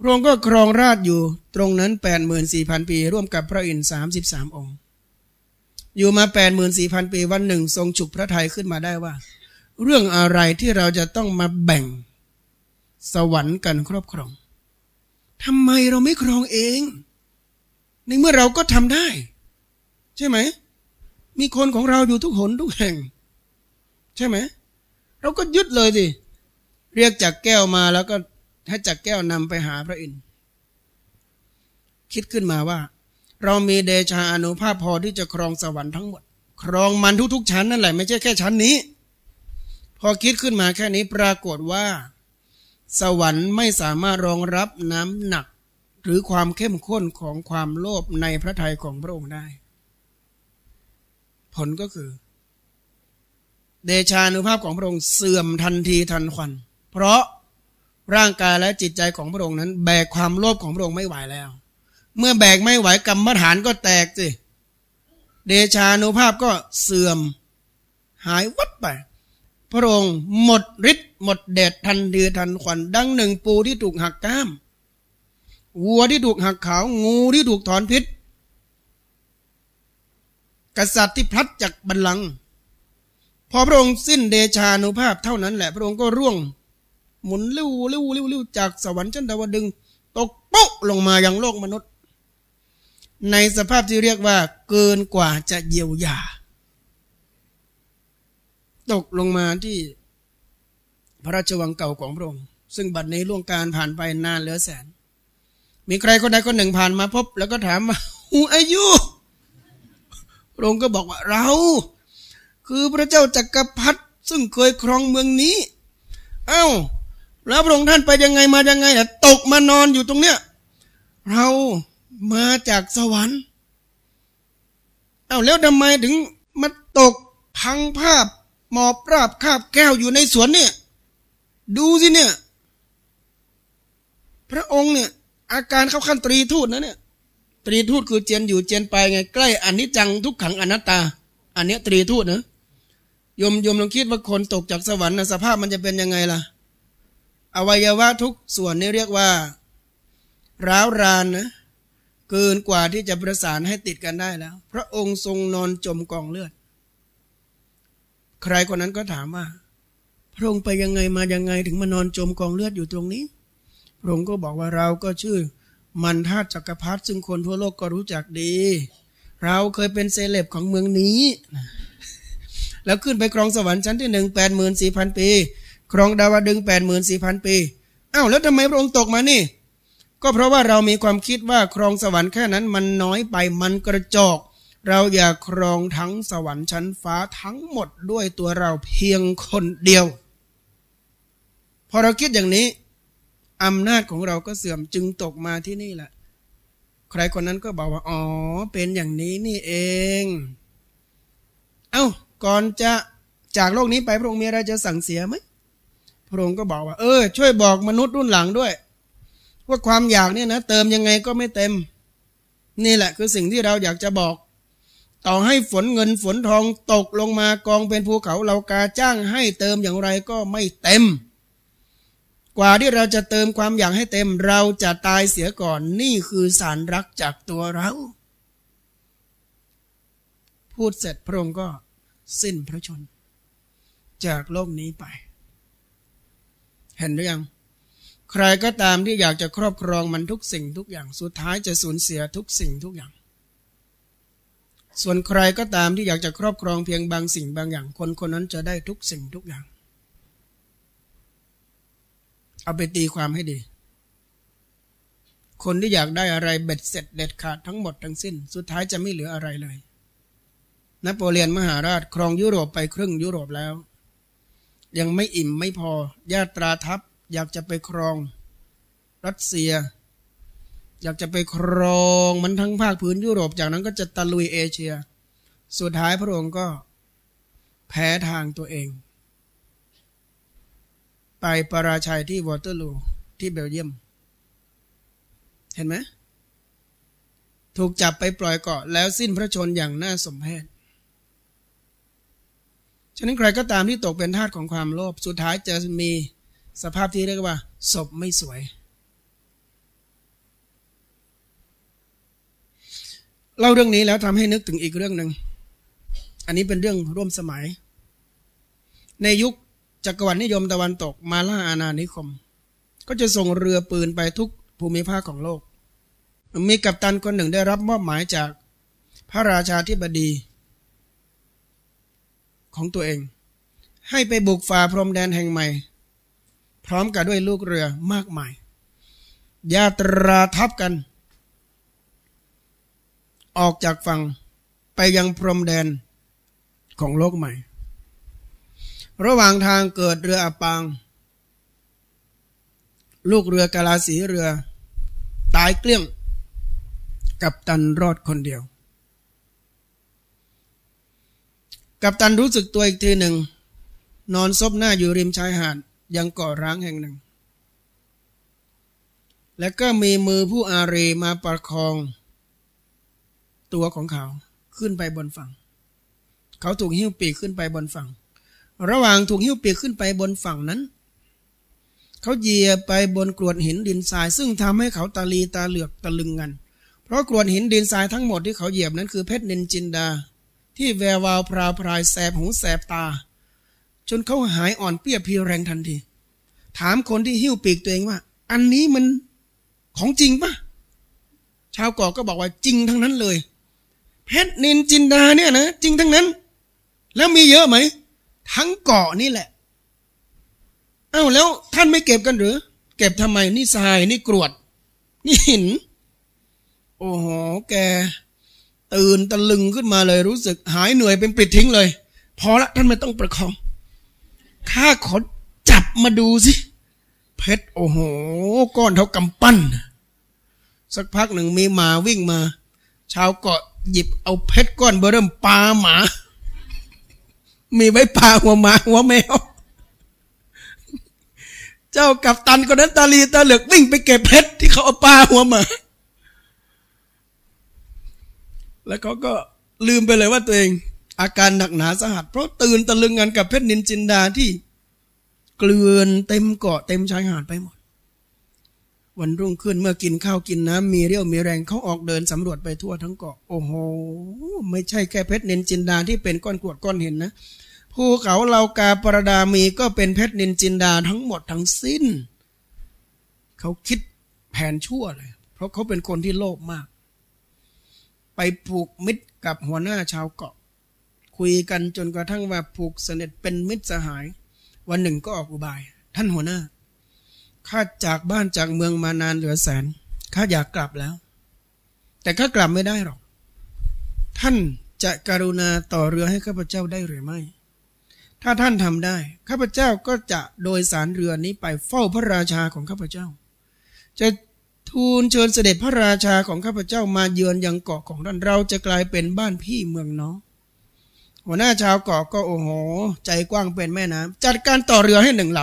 พระองค์ก็ครองราชอยู่ตรงนั้นแปดหมื่นสี่พันปี ร่วมกับพระอินทร์สามสิบสามองค์ อยู่มาแปดหมื่นสี่พันปีวันหนึ่ง ทรงฉุกพระทัยขึ้นมาได้ว่า เรื่องอะไรที่เราจะต้องมาแบ่งสวรรค์กันครอบครองทำไมเราไม่ครองเอง ในเมื่อเราก็ทำได้ ใช่ไหม มีคนของเราอยู่ทุกหนทุกแห่ง ใช่ไหม เราก็ยึดเลยสิเรียกจากแก้วมาแล้วก็ ให้จากแก้วนำไปหาพระอินทร์คิดขึ้นมาว่า เรามีเดชาอนุภาพพอที่จะครองสวรรค์ทั้งหมด ครองมันทุกๆชั้นนั่นแหละไม่ใช่แค่ชั้นนี้ พอคิดขึ้นมาแค่นี้ปรากฏว่า สวรรค์ไม่สามารถรองรับน้ำหนัก หรือความเข้มข้นของความโลภในพระทัยของพระองค์ได้ ผลก็คือ เดชานุภาพของพระองค์เสื่อมทันทีทันควัน เพราะ ร่างกายและจิตใจของพระองค์นั้น แบกความโลภของพระองค์ไม่ไหวแล้ว เมื่อแบกไม่ไหวกรรมฐานก็แตกสิเดชานุภาพก็เสื่อม หายวัดไป พระองค์หมดฤทธิ์หมดเดชทันเดือทันขวัญดังหนึ่งปูที่ถูกหักก้าม วัวที่ถูกหักขางูที่ถูกถอนพิษ กษัตริย์ที่พลัดจากบัลลังก์พอพระองค์สิ้นเดชานุภาพเท่านั้นแหละ พระองค์ก็ร่วง หมุนลิ้วลิ้วลิ้วลิ้วจากสวรรค์ชั้นดาวดึง ตกปุ๊ลงมายังโลกมนุษย์ ในสภาพที่เรียกว่า เกินกว่าจะเยียวยา ตกลงมาที่พระราชวังเก่าของพระองค์ซึ่งบัดนี้ล่วงการผ่านไปนานเหลือแสน มีใครคนใดคนหนึ่งผ่านมาพบ แล้วก็ถามมาหูอายุพระองค์ก็บอกว่าเรา คือพระเจ้าจักรพรรดิซึ่งเคยครองเมืองนี้ เอา้า แล้วพระองค์ท่านไปยังไงมายังไงล่ะตกมานอนอยู่ตรงเนี้ยเรามาจากสวรรค์เอา้าแล้วทำไมถึงมาตกพังภาพหมอบราบคาบแก้วอยู่ในสวนเนี่ย ดูสิเนี่ย พระองค์เนี่ย อาการเข้าขั้นตรีทูตนะเนี่ย ตรีทูตคือเจนอยู่เจนไปไง ใกล้อันนี้จังทุกขังอนัตตา อันเนี้ยตรีทูตนะยมยมลองคิดว่าคนตกจากสวรรค์นะสภาพมันจะเป็นยังไงล่ะ อวัยวะทุกส่วนนี่เรียกว่า ร้าวรานนะเกินกว่าที่จะประสานให้ติดกันได้แล้ว พระองค์ทรงนอนจมกองเลือด ใครคนนั้นก็ถามว่า พระองค์ไปยังไงมายังไงถึงมานอนจมกองเลือดอยู่ตรงนี้ พระองค์ก็บอกว่าเราก็ชื่อ มันทาจักรพรรดิซึ่งคนทั่วโลกก็รู้จักดี เราเคยเป็นเซเลบของเมืองนี้ แล้วขึ้นไปครองสวรรค์ชั้นที่หนึ่งแปดหมื่นสี่พันปี ครองดาวดึงแปดหมื่นสี่พันปีอ้าวแล้วทำไมพระองค์ตกมานี่ ก็เพราะว่าเรามีความคิดว่าครองสวรรค์แค่นั้นมันน้อยไปมันกระจอกเราอยากครองทั้งสวรรค์ชั้นฟ้าทั้งหมดด้วยตัวเราเพียงคนเดียว พอเราคิดอย่างนี้อำนาจของเราก็เสื่อมจึงตกมาที่นี่แหละ ใครคนนั้นก็บอกว่า อ๋อ เป็นอย่างนี้นี่เอง เอา้า ก่อนจะจากโลกนี้ไปพระองค์มีอะไรจะสั่งเสียไหม พระองค์ก็บอกว่า เออ ช่วยบอกมนุษย์รุ่นหลังด้วย ว่าความอยากเนี่ยนะเติมยังไงก็ไม่เต็ม นี่แหละคือสิ่งที่เราอยากจะบอก ต่อให้ฝนเงินฝนทองตกลงมากองเป็นภูเขาเรากาจ้างให้เติมอย่างไรก็ไม่เต็ม กว่าที่เราจะเติมความอยากให้เต็ม เราจะตายเสียก่อนนี่คือสารรักจากตัวเรา พูดเสร็จพระองค์ก็สิ้นพระชน จากโลกนี้ไป เห็นหรือยัง ใครก็ตามที่อยากจะครอบครองมันทุกสิ่งทุกอย่าง สุดท้ายจะสูญเสียทุกสิ่งทุกอย่าง ส่วนใครก็ตามที่อยากจะครอบครองเพียงบางสิ่งบางอย่าง คนคนนั้นจะได้ทุกสิ่งทุกอย่าง เอาไปตีความให้ดี คนที่อยากได้อะไรเบ็ดเสร็จเด็ดขาดทั้งหมดทั้งสิ้น สุดท้ายจะไม่เหลืออะไรเลย นโปเลียนมหาราชครองยุโรปไปครึ่งยุโรปแล้ว ยังไม่อิ่มไม่พอ ญาตราทัพอยากจะไปครอง รัสเซีย อยากจะไปครองมันทั้งภาคพื้นยุโรป จากนั้นก็จะตะลุยเอเชีย สุดท้ายพระองค์ก็แพ้ทางตัวเอง ไปปราชัยที่วอเตอร์ลูที่เบลเยียม เห็นไหมถูกจับไปปล่อยเกาะแล้วสิ้นพระชนอย่างน่าสมเพช ฉะนั้นใครก็ตามที่ตกเป็นทาสของความโลภสุดท้ายจะมีสภาพที่เรียกว่าศพไม่สวยเล่าเรื่องนี้แล้วทำให้นึกถึงอีกเรื่องหนึ่ง อันนี้เป็นเรื่องร่วมสมัย ในยุคจักรวรรดินิยมตะวันตกมาล่าอาณานิคม ก็จะส่งเรือปืนไปทุกภูมิภาคของโลก มีกัปตันคนหนึ่งได้รับมอบหมายจากพระราชาธิบดี ของตัวเอง ให้ไปบุกฝ่าพรมแดนแห่งใหม่ พร้อมกับด้วยลูกเรือมากมาย ยาตราทับกัน ออกจากฝั่งไปยังพรมแดนของโลกใหม่ ระหว่างทางเกิดเรืออับปาง ลูกเรือกาลาสีเรือ ตายเกลี้ยง กับตันรอดคนเดียว กับตันรู้สึกตัวอีกทีหนึ่ง นอนซบหน้าอยู่ริมชายหาดยังเกาะร้างแห่งหนึ่ง และก็มีมือผู้อารีมาประคอง ตัวของเขาขึ้นไปบนฝั่ง เขาถูกหิ้วปีกขึ้นไปบนฝั่ง ระหว่างถูกหิ้วปีกขึ้นไปบนฝั่งนั้น เขาเหยียบไปบนกรวดหินดินทราย ซึ่งทำให้เขาตาลีตาเหลือกตะลึงกัน เพราะกรวดหินดินทรายทั้งหมดที่เขาเหยียบนั้นคือเพชรนินจินดา ที่แวววาวพราพรายแสบหูแสบตา จนเขาหายอ่อนเปี้ยเพียแรงทันที ถามคนที่หิ้วปีกตัวเองว่า อันนี้มันของจริงปะชาวเกาะก็บอกว่าจริงทั้งนั้นเลย เพชรนินจินดาเนี่ยนะจริงทั้งนั้น แล้วมีเยอะไหม ทั้งเกาะนี่แหละ เอ้าแล้วท่านไม่เก็บกันหรือ เก็บทำไมนี่ทรายนี่กรวด นี่หิน โอ้โห แก ตื่นตะลึงขึ้นมาเลยรู้สึกหายเหนื่อยเป็นปิดทิ้งเลย พอละท่านไม่ต้องประคองข้าขอจับมาดูสิ เพชรโอ้โห ก้อนเท่ากำปั้น สักพักหนึ่งมีหมาวิ่งมา ชาวเกาะหยิบเอาเพชรก้อนเบอร์เริ่มปาหมา มีไว้ปาหัวหมาหัวแมว เจ้ากับตันคนนั้นตาลีตาเหลือกวิ่งไปเก็บเพชรที่เขาเอาปาหัวหมา แล้วเขาก็ลืมไปเลยว่าตัวเอง อาการหนักหนาสาหัส เพราะตื่นตะลึงงานกับเพชรนินจินดาที่เกลื่อนเต็มเกาะเต็มชายหาดไปหมด วันรุ่งขึ้นเมื่อกินข้าวกินน้ำมีเรี่ยวมีแรงเขาออกเดินสำรวจไปทั่วทั้งเกาะโอ้โห ไม่ใช่แค่เพชรนินจินดาที่เป็นก้อนกรวดก้อนหินนะภูเขาเหล่ากาปรดามีก็เป็นเพชรนินจินดาทั้งหมดทั้งสิ้น เขาคิดแผนชั่วเลย เพราะเขาเป็นคนที่โลภมาก ไปผูกมิตรกับหัวหน้าชาวเกาะ คุยกันจนกระทั่งว่าผูกสนิทเป็นมิตรสหาย วันหนึ่งก็ออกอุบาย ท่านหัวหน้าข้าจากบ้านจากเมืองมานานเหลือแสนข้าอยากกลับแล้ว แต่ข้ากลับไม่ได้หรอก ท่านจะกรุณาต่อเรือให้ข้าพเจ้าได้หรือไม่ ถ้าท่านทำได้ข้าพเจ้าก็จะโดยสารเรือนี้ไปเฝ้าพระราชาของข้าพเจ้า จะ ทูลเชิญเสด็จพระราชาของข้าพเจ้ามาเยือนยังเกาะของท่านเราจะกลายเป็นบ้านพี่เมืองน้องหัวหน้าชาวเกาะก็โอ้โห ใจกว้างเป็นแม่น้ำจัดการต่อเรือให้หนึ่งล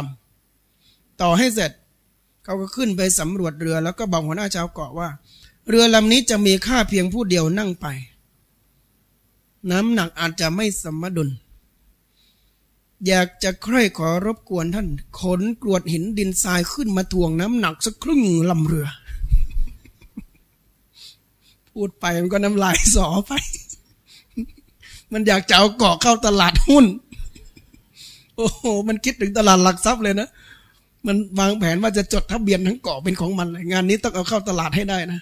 ำต่อให้เสร็จเขาก็ขึ้นไปสำรวจเรือแล้วก็บอกหัวหน้าชาวเกาะว่า เรือลำนี้จะมีค่าเพียงผู้เดียวนั่งไป น้ำหนักอาจจะไม่สมดุล อยากจะใคร่ขอรบกวนท่าน ขนกรวดหินดินทรายขึ้นมาทวงน้ำหนักสักครึ่งลำเรือ พูดไปมันก็น้ำลายสอไป มันอยากจะเอาเกาะเข้าตลาดหุ้น โอ้โห มันคิดถึงตลาดหลักทรัพย์เลยนะ มันวางแผนว่าจะจดทะเบียนทั้งเกาะเป็นของมันเลยงานนี้ต้องเอาเข้าตลาดให้ได้นะ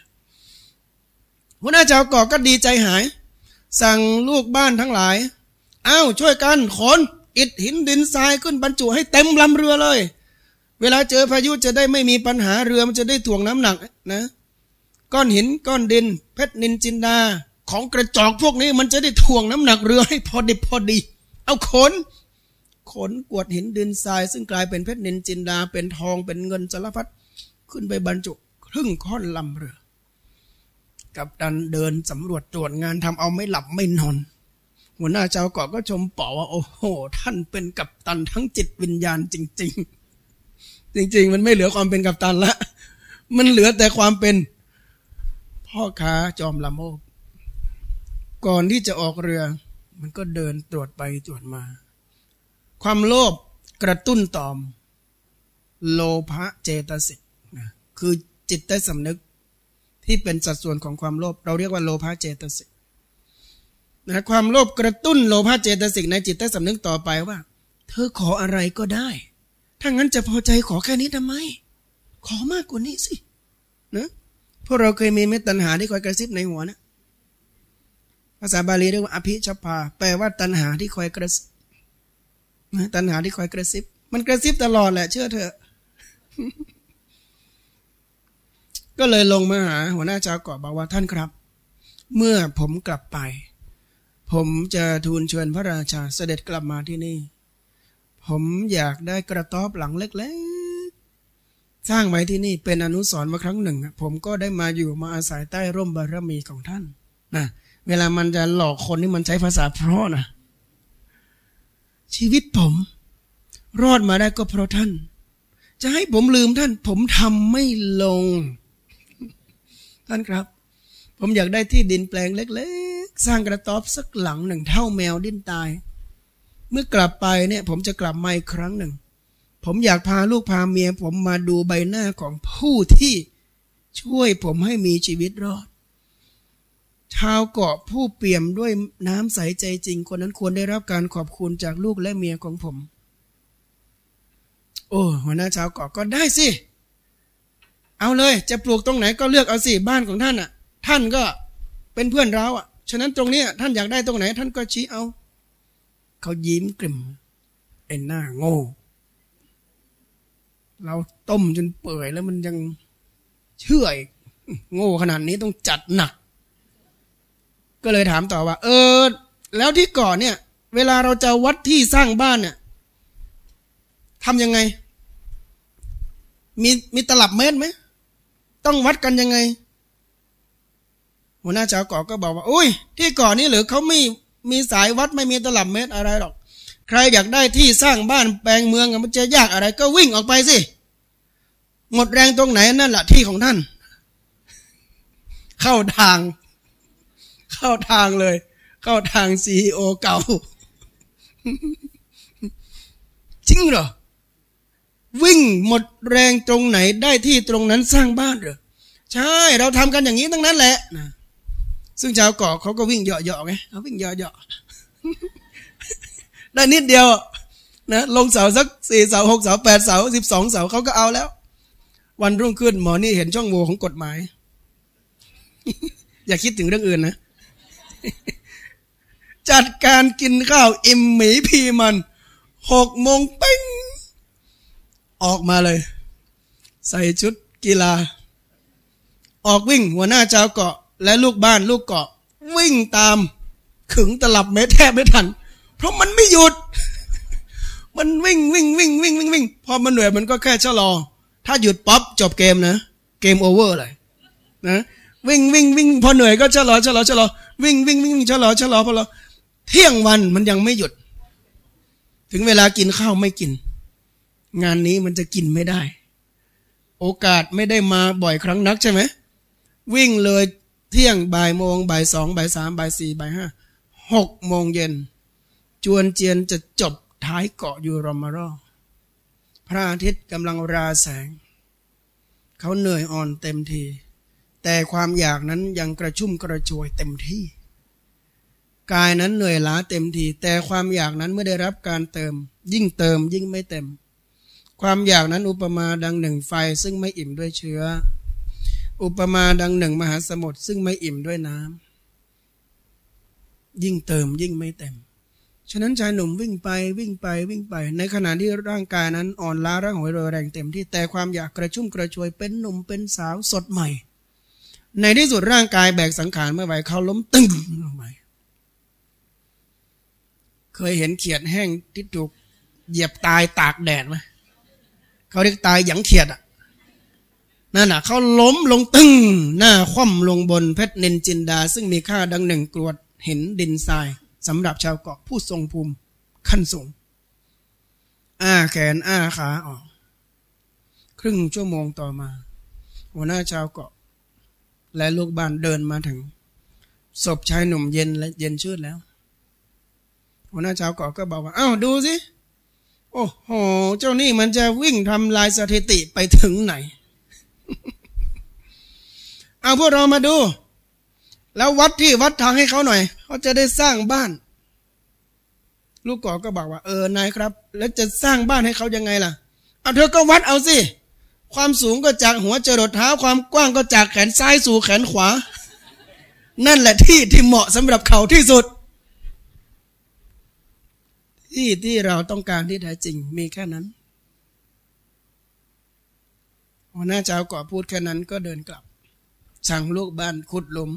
หัวหน้าชาวเกาะก็ดีใจหาย สั่งลูกบ้านทั้งหลาย อ้าวช่วยกันขนอิฐหินดินทรายขึ้นบรรจุให้เต็มลำเรือเลย เวลาเจอพายุจะได้ไม่มีปัญหาเรือมันจะได้ถ่วงน้ำหนักนะ ก้อนหินก้อนดิน เพชรนินจินดา ของกระจอกพวกนี้มันจะได้ถ่วงน้ำหนักเรือให้พอดิบพอดี เอาขน ขนกวดหินดินทราย ซึ่งกลายเป็นเพชรนินจินดา เป็นทองเป็นเงินสารพัดขึ้นไปบรรจุครึ่งค่อนลำเรือ กับดันเดินสำรวจตรวจงานทำเอาไม่หลับไม่นอนหัวหน้าเจ้าเกาะก็ชมป๋อว่า โอ้โห ท่านเป็นกัปตันทั้งจิตวิญญาณจริง ๆ จริง ๆ มันไม่เหลือความเป็นกัปตันละ มันเหลือแต่ความเป็น พ่อค้าจอมละโมบก่อนที่จะออกเรือ มันก็เดินตรวจไปตรวจมา ความโลภกระตุ้นตอม โลภะเจตสิกนะคือจิตใต้สำนึกที่เป็นสัดส่วนของความโลภเราเรียกว่าโลภะเจตสิกนะความโลภกระตุ้นโลภะเจตสิกในจิตใต้สำนึกต่อไปว่า เธอขออะไรก็ได้ ถ้างั้นจะพอใจขอแค่นี้ทำไม ขอมากกว่านี้สิ พวกเราเคยมีเมตตัญหาที่คอยกระซิบในหัวนะภาษาบาลีเรียกว่าอภิชพาแปลว่าตัญหาที่คอยกระซิบนะตัญหาที่คอยกระซิบ มันกระซิบตลอดแหละเชื่อเถอะ ก็เลยลงมาหา หัวหน้าชาวเกาะบอกว่าท่านครับ เมื่อผมกลับไป ผมจะทูลเชิญพระราชาเสด็จกลับมาที่นี่ ผมอยากได้กระต๊อบหลังเล็ก สร้างไว้ที่นี่เป็นอนุสรณ์ว่าครั้งหนึ่ง ผมก็ได้มาอยู่มาอาศัยใต้ร่มบารมีของท่านนะเวลามันจะหลอกคนนี่มันใช้ภาษาเพราะนะชีวิตผม รอดมาได้ก็เพราะท่าน จะให้ผมลืมท่าน ผมทำไม่ลง ท่านครับ ผมอยากได้ที่ดินแปลงเล็ก ๆ สร้างกระต๊อบสักหลังหนึ่งเท่าแมวดิ้นตาย เมื่อกลับไปเนี่ย ผมจะกลับมาอีกครั้งหนึ่ง ผมอยากพาลูกพาเมีย ผมมาดูใบหน้าของผู้ที่ช่วยผมให้มีชีวิตรอด ชาวเกาะผู้เปี่ยมด้วยน้ำใสใจจริง คนนั้นควรได้รับการขอบคุณจากลูกและเมียของผม โอ้หัวหน้าชาวเกาะก็ได้สิ เอาเลยจะปลูกตรงไหนก็เลือกเอาสิบ้านของท่านอะ ท่านก็เป็นเพื่อนเราอะ ฉะนั้นตรงนี้ท่านอยากได้ตรงไหน ท่านก็ชี้เอา เขายิ้มกลิ่มเอ็นหน้าโง่ เราต้มจนเปื่อยแล้วมันยังเชื่ออีกโง่ขนาดนี้ต้องจัดหนัก ก็เลยถามต่อว่า เออ แล้วที่ก่อนเนี่ย เวลาเราจะวัดที่สร้างบ้านเนี่ยทำยังไง มีมีตลับเมตรไหม ต้องวัดกันยังไง หัวหน้าชาวเกาะก็บอกว่า อุ้ย ที่เกาะนี้หรือเขาไม่มีสายวัดไม่มีตลับเมตรอะไรหรอก ใครอยากได้ที่สร้างบ้านแปลงเมืองมันจะยากอะไร ก็วิ่งออกไปสิหมดแรงตรงไหนนั่นแหละที่ของท่าน เข้าทาง เข้าทางเลย เข้าทางซีโอเก่า จริงเหรอ วิ่งหมดแรงตรงไหนได้ที่ตรงนั้นสร้างบ้านเหรอ ใช่ เราทำกันอย่างนี้ตั้งนั้นแหละนะซึ่งชาวเกาะเขาก็วิ่งเหาะๆไงเขาวิ่งเหาะๆ ได้นิดเดียวนะลงเสาสักสี่เสาหกเสาแปดเสาสิบสองเสาเขาก็เอาแล้ว วันรุ่งขึ้นหมอนี่เห็นช่องโหว่ของกฎหมาย อย่าคิดถึงเรื่องอื่นนะ จัดการกินข้าวอิ่มหมีพีมันหกโมงเป้งออกมาเลย ใส่ชุดกีฬา ออกวิ่งหัวหน้าเจ้าเกาะ และลูกบ้านลูกเกาะ วิ่งตามขึงตลับเมตรแทบไม่ทัน เพราะมันไม่หยุด มันวิ่งวิ่งวิ่งวิ่งวิ่งวิ่งพอมันเหนื่อยมันก็แค่ชะลอ ถ้าหยุดปุ๊บจบเกมนะ game over เลยนะวิ่งวิ่งวิ่งพอเหนื่อยก็ชะลอชะลอชะลอวิ่งวิ่งวิ่งชะลอชะลอพอเราเที่ยงวันมันยังไม่หยุด ถึงเวลากินข้าวไม่กิน งานนี้มันจะกินไม่ได้ โอกาสไม่ได้มาบ่อยครั้งนักใช่ไหมวิ่งเลยเที่ยงบ่ายโมงบ่ายสองบ่ายสามบ่ายสี่บ่ายห้าหกโมงเย็น จวนเจียนจะจบท้ายเกาะยูรมารอพระอาทิตย์กำลังราแสง เขาเหนื่อยอ่อนเต็มที แต่ความอยากนั้นยังกระชุ่มกระชวยเต็มที่ กายนั้นเหนื่อยล้าเต็มที แต่ความอยากนั้นเมื่อได้รับการเติม ยิ่งเติมยิ่งไม่เต็ม ความอยากนั้นอุปมาดังหนึ่งไฟซึ่งไม่อิ่มด้วยเชื้อ อุปมาดังหนึ่งมหาสมุทรซึ่งไม่อิ่มด้วยน้ำยิ่งเติมยิ่งไม่เต็ม ฉะนั้นชายหนุ่มวิ่งไปวิ่งไปวิ่งไป ในขณะที่ร่างกายนั้นอ่อนล้าร่างหอยแรงเต็มที่แต่ความอยากกระชุ่มกระชวยเป็นหนุ่มเป็นสาวสดใหม่ ในที่สุดร่างกายแบกสังขารเมื่อไหร่เขาล้มตึงลงไปเคยเห็นเขียดแห้งที่ถูกเหยียบตายตากแดดไหมเขาเรียกตายหยังเขียดอะนั่นน่ะเขาล้มลงตึงหน้าคว่ำลงบนเพชรเนนจินดา ซึ่งมีค่าดังหนึ่งกรวดเห็นดินทราย สำหรับชาวเกาะผู้ทรงภูมิขั้นสูง อ้าแขนอ้าขาออก ครึ่งชั่วโมงต่อมา หัวหน้าชาวเกาะ และลูกบ้านเดินมาถึง ศพชายหนุ่มเย็นและเย็นชืดแล้ว หัวหน้าชาวเกาะก็บอกว่าอ้าวดูสิ โอ้โห เจ้านี่มันจะวิ่งทำลายสถิติไปถึงไหน เอาพวกเรามาดู แล้ววัดที่วัดทางให้เขาหน่อย เขาจะได้สร้างบ้าน ลูกกอก็บอกว่าเออนายครับ แล้วจะสร้างบ้านให้เขายังไงล่ะ เอาเธอก็วัดเอาสิ ความสูงก็จากหัวจรดเท้าความกว้างก็จากแขนซ้ายสู่แขนขวา นั่นแหละที่ที่เหมาะสำหรับเขาที่สุด ที่ที่เราต้องการที่แท้จริงมีแค่นั้นหัวหน้าเจ้าก่อพูดแค่นั้นก็เดินกลับ สั่งลูกบ้านขุดหลุม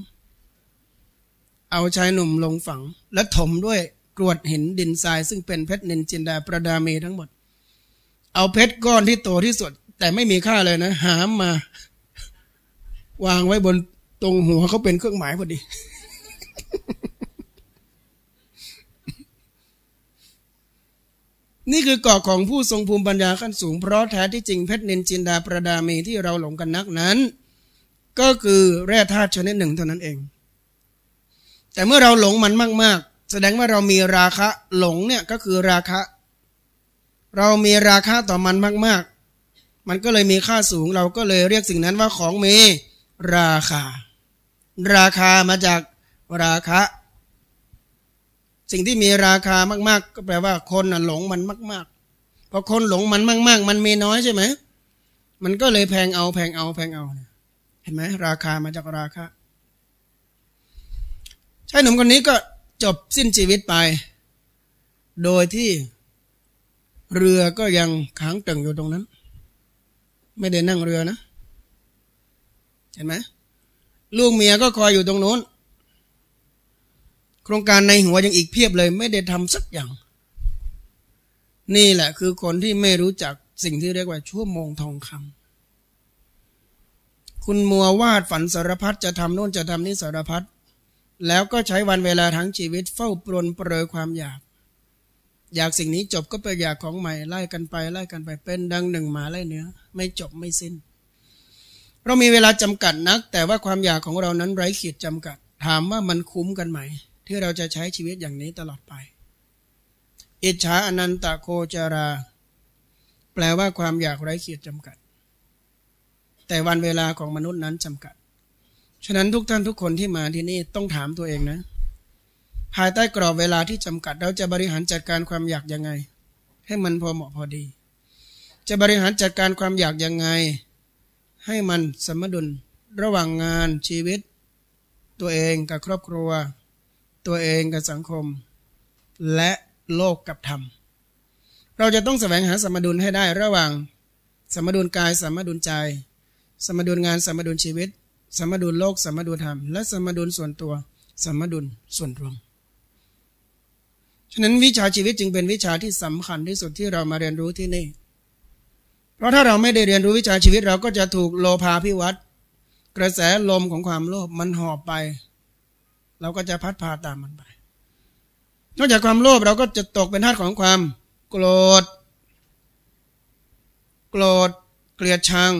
เอาชายหนุ่มลงฝัง และถมด้วยกรวดหินดินทราย ซึ่งเป็นเพชรนินจินดาประดามีทั้งหมด เอาเพชรก้อนที่โตที่สุด แต่ไม่มีค่าเลยนะ หามมา วางไว้บนตรงหัวเขาเป็นเครื่องหมายพอดี นี่คือเกาะของผู้ทรงภูมิปัญญาขั้นสูง เพราะแท้ที่จริงเพชรนินจินดาประดามีที่เราหลงกันนักนั้น ก็คือแร่ธาตุชนิดหนึ่งเท่านั้นเอง แต่เมื่อเราหลงมันมาก ๆ แสดงว่าเรามีราคะหลงเนี่ยก็คือราคะ เรามีราคะต่อมันมาก ๆ มันก็เลยมีค่าสูงเราก็เลยเรียกสิ่งนั้นว่าของมีราคา ราคามาจากราคะ สิ่งที่มีราคามาก ๆ ก็แปลว่าคนหลงมันมาก ๆพอคนหลงมันมาก ๆ มันมีน้อยใช่ไหมมันก็เลยแพงเอาแพงเอาแพงเอา เห็นไหมราคามาจากราคะ ชายหนุ่มคนนี้ก็จบสิ้นชีวิตไป โดยที่เรือก็ยังค้างตึงอยู่ตรงนั้น ไม่ได้นั่งเรือนะ เห็นไหมลูกเมียก็คอยอยู่ตรงโน้น โครงการในหัวยังอีกเพียบเลย ไม่ได้ทำสักอย่าง นี่แหละคือคนที่ไม่รู้จักสิ่งที่เรียกว่าชั่วโมงทองคำคุณมัววาดฝันสารพัดจะทำโน่นจะทำนี่สารพัด แล้วก็ใช้วันเวลาทั้งชีวิตเฝ้าปรนเปรยความอยาก อยากสิ่งนี้จบก็ไปอยากของใหม่ไล่กันไปไล่กันไปเป็นดังหนึ่งหมาไล่เนื้อ ไม่จบไม่สิน้น เรามีเวลาจำกัดนัก แต่ว่าความอยากของเรานั้นไร้ขีดจำกัด ถามว่ามันคุ้มกันไหม ที่เราจะใช้ชีวิตอย่างนี้ตลอดไป อิจฉาอนันตโคจารา แปลว่าความอยากไร้ขีดจำกัด แต่วันเวลาของมนุษย์นั้นจำกัด ฉะนั้นทุกท่านทุกคนที่มาที่นี่ต้องถามตัวเองนะ ภายใต้กรอบเวลาที่จำกัดเราจะบริหารจัดการความอยากยังไง ให้มันพอเหมาะพอดี จะบริหารจัดการความอยากยังไง ให้มันสมดุลระหว่างงานชีวิต ตัวเองกับครอบครัว ตัวเองกับสังคม และโลกกับธรรม เราจะต้องแสวงหาสมดุลให้ได้ระหว่าง สมดุลกายสมดุลใจ สมดุลงานสมดุลชีวิต สมดุลโลกสมดุลธรรม และสมดุลส่วนตัว สมดุลส่วนรวม ฉะนั้นวิชาชีวิตจึงเป็นวิชาที่สำคัญที่สุดที่เรามาเรียนรู้ที่นี่ เพราะถ้าเราไม่ได้เรียนรู้วิชาชีวิตเราก็จะถูกโลภาพิวัตรกระแสลมของความโลภมันหอบไป เราก็จะพัดพาตามมันไป นอกจากความโลภเราก็จะตกเป็นทาสของความโกรธ โกรธ เกลียดชัง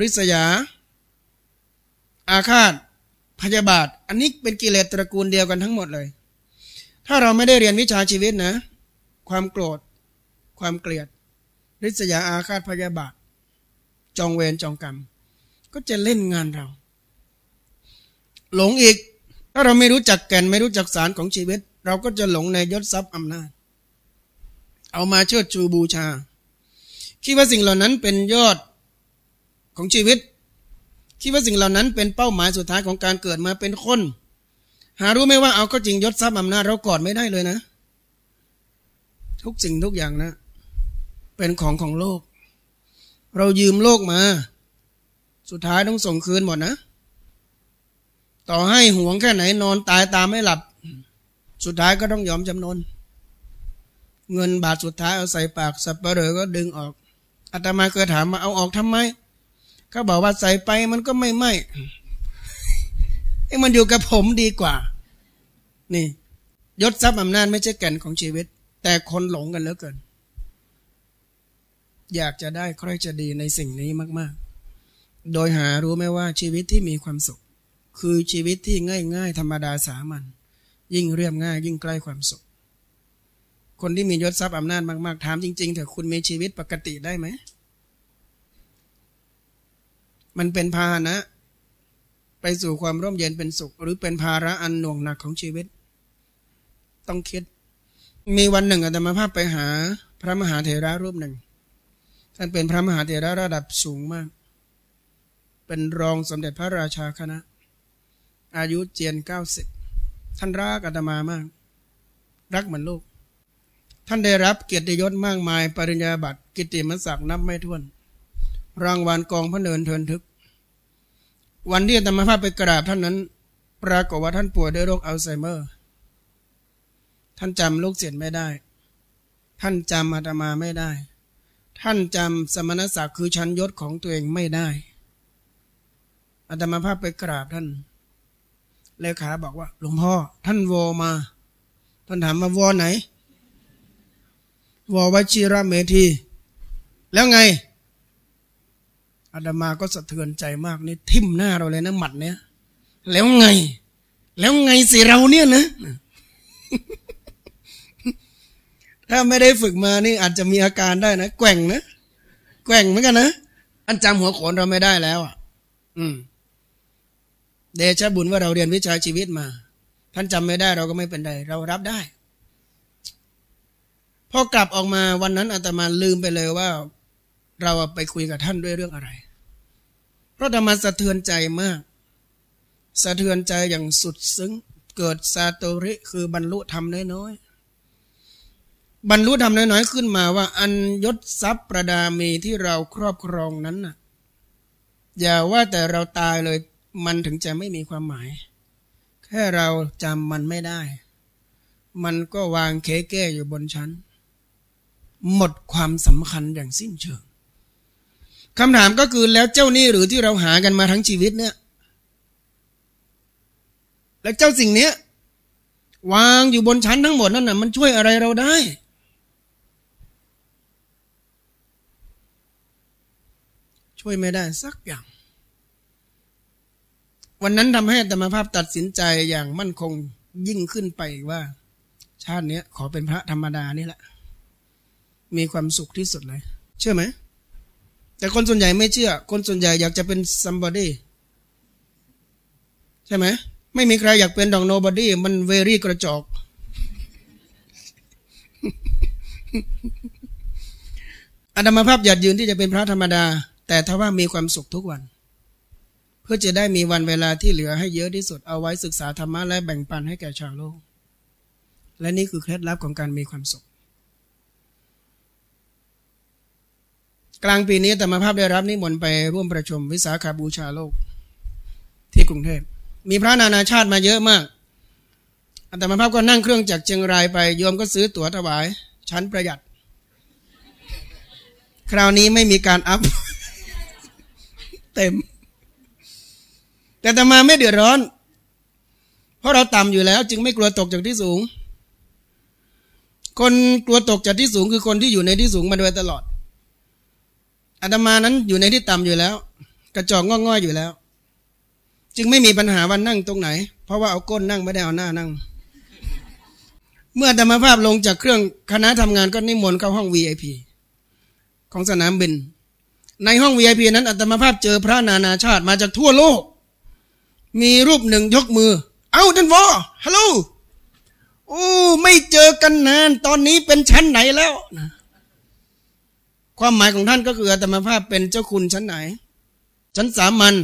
ริษยา อาฆาต พยาบาท อันนี้เป็นกิเลสตระกูลเดียวกันทั้งหมดเลย ถ้าเราไม่ได้เรียนวิชาชีวิตนะ ความโกรธ ความเกลียด ริษยาอาฆาตพยาบาท จองเวรจองกรรม ก็จะเล่นงานเรา หลงอีก ถ้าเราไม่รู้จักแก่นไม่รู้จักสารของชีวิต เราก็จะหลงในยศทรัพย์อำนาจ เอามาเชิดชูบูชาคิดว่าสิ่งเหล่านั้นเป็นยอดของชีวิต คิดว่าสิ่งเหล่านั้นเป็นเป้าหมายสุดท้ายของการเกิดมาเป็นคน หารู้ไหมว่าเอาก็จริงยศทรัพย์อำนาจเรากอดไม่ได้เลยนะ ทุกสิ่งทุกอย่างนะ เป็นของของโลก เรายืมโลกมา สุดท้ายต้องส่งคืนหมดนะ ต่อให้หวงแค่ไหนนอนตายตามไม่หลับ สุดท้ายก็ต้องยอมจำนน เงินบาทสุดท้ายเอาใส่ปากสับปะเหร่อก็ดึงออกอาตมาเคยถามมาเอาออกทำไม เขาบอกว่าใส่ไปมันก็ไม่ไหมให้มันอยู่กับผมดีกว่า นี่ยศทรัพย์อำนาจไม่ใช่แก่นของชีวิต แต่คนหลงกันเหลือเกิน อยากจะได้ใครจะดีในสิ่งนี้มาก ๆ โดยหารู้ไหมว่าชีวิตที่มีความสุข คือชีวิตที่ง่าย ๆ ธรรมดาสามัญยิ่งเรียบง่าย ยิ่งใกล้ความสุข คนที่มียศทรัพย์อำนาจมาก ๆ ถามจริง ๆ เถอะคุณมีชีวิตปกติได้ไหม มันเป็นพาหนะ ไปสู่ความร่มเย็นเป็นสุข หรือเป็นภาระอันหน่วงหนักของชีวิต ต้องคิด มีวันหนึ่งอาตมาภาพไปหา พระมหาเถระรูปหนึ่ง ท่านเป็นพระมหาเถระระดับสูงมาก เป็นรองสมเด็จพระราชาคณะ อายุเจียนเก้าสิบท่านรักอาตมามาก รักเหมือนลูก ท่านได้รับเกียรติยศมากมาย ปริญญาบัตรกิตติมศักดิ์นับไม่ถ้วน รางวัลกองพระเนินเทินทึก วันที่ธรรมภาพไปกราบท่านนั้น ปรากฏว่าท่านป่วยด้วยโรคอัลไซเมอร์ ท่านจำลูกเสียนไม่ได้ ท่านจำอาตมาไม่ได้ ท่านจำสมณศักดิ์คือชั้นยศของตัวเองไม่ได้อาตมาภาพไปกราบท่าน เลขาบอกว่า หลวงพ่อ ท่านวอมา ท่านถามมาวอไหนวอวชิระเมธี แล้วไง อาดามาก็สะเทือนใจมากนี่ทิ่มหน้าเราเลยนะหมัดเนี้ยแล้วไง แล้วไงสิเราเนี่ยนะ ถ้าไม่ได้ฝึกมานี่อาจจะมีอาการได้นะแกว่งนะแกว่งเหมือนกันนะอันจำหัวโขนเราไม่ได้แล้วอะ อืม เดชะบุญว่าเราเรียนวิชาชีวิตมา ท่านจำไม่ได้เราก็ไม่เป็นไร เรารับได้พอกลับออกมาวันนั้นอาตมาลืมไปเลยว่า เราไปคุยกับท่านด้วยเรื่องอะไร พราะธรรมสะเทือนใจมาก สะเทือนใจอย่างสุดซึ้ง เกิดซาโตริคือบรรลุธรรมน้อยๆ บรรลุธรรมน้อยๆ ขึ้นมาว่า อันยศทรัพย์ประดามีที่เราครอบครองนั้นน่ะ อย่าว่าแต่เราตายเลยมันถึงจะไม่มีความหมาย แค่เราจำมันไม่ได้ มันก็วางเคแก้อยู่บนชั้น หมดความสำคัญอย่างสิ้นเชิง คำถามก็คือแล้วเจ้านี่หรือที่เราหากันมาทั้งชีวิตเนี่ย แล้วเจ้าสิ่งเนี้ย วางอยู่บนชั้นทั้งหมดนั่นน่ะมันช่วยอะไรเราได้ ช่วยไม่ได้สักอย่าง วันนั้นทำให้ธรรมภาพตัดสินใจอย่างมั่นคงยิ่งขึ้นไปว่า ชาตินี้ขอเป็นพระธรรมดานี่แหละ มีความสุขที่สุดเลย เชื่อไหม แต่คนส่วนใหญ่ไม่เชื่อ คนส่วนใหญ่อยากจะเป็น somebody ใช่ไหม ไม่มีใครอยากเป็นดอง nobody มัน very กระจอกอาตมาภาพหยัดยืนที่จะเป็นพระธรรมดา แต่ถ้าว่ามีความสุขทุกวัน เพื่อจะได้มีวันเวลาที่เหลือให้เยอะที่สุดเอาไว้ศึกษาธรรมะและแบ่งปันให้แก่ชาวโลก และนี่คือเคล็ดลับของการมีความสุข กลางปีนี้แต่มภาพได้รับนิมนต์ไปร่วมประชุมวิสาขาบูชาโลก ที่กรุงเทพมีพระนานาชาติมาเยอะมากอัตมภาพก็นั่งเครื่องจากเชียงรายไปโยมก็ซื้อตั๋วถวายชั้นประหยัด คราวนี้ไม่มีการอัพ เต็ม แต่ตมาไม่เดือดร้อน เพราะเราต่ำอยู่แล้ว จึงไม่กลัวตกจากที่สูง คนกลัวตกจากที่สูงคือคนที่อยู่ในที่สูงมาโดยตลอด อาตมานั้นอยู่ในที่ต่ำอยู่แล้ว กระจอกงอๆอยู่แล้ว จึงไม่มีปัญหาวันนั่งตรงไหน เพราะว่าเอาก้นนั่งไม่ได้เอาหน้านั่ง เมื่อธรรมภาพลงจากเครื่องคณะทำงานก็นิมนต์เข้าห้อง VIP ของสนามบิน ในห้อง VIP นั้นอัตมาภาพเจอพระนานาชาติมาจากทั่วโลก มีรูปหนึ่งยกมือ เอ้าท่านวอฮัลโหลโอ้ไม่เจอกันนาน ตอนนี้เป็นชั้นไหนแล้วนะ ความหมายของท่านก็คืออาตมาภาพเป็นเจ้าคุณชั้นไหน ชั้นสามัญ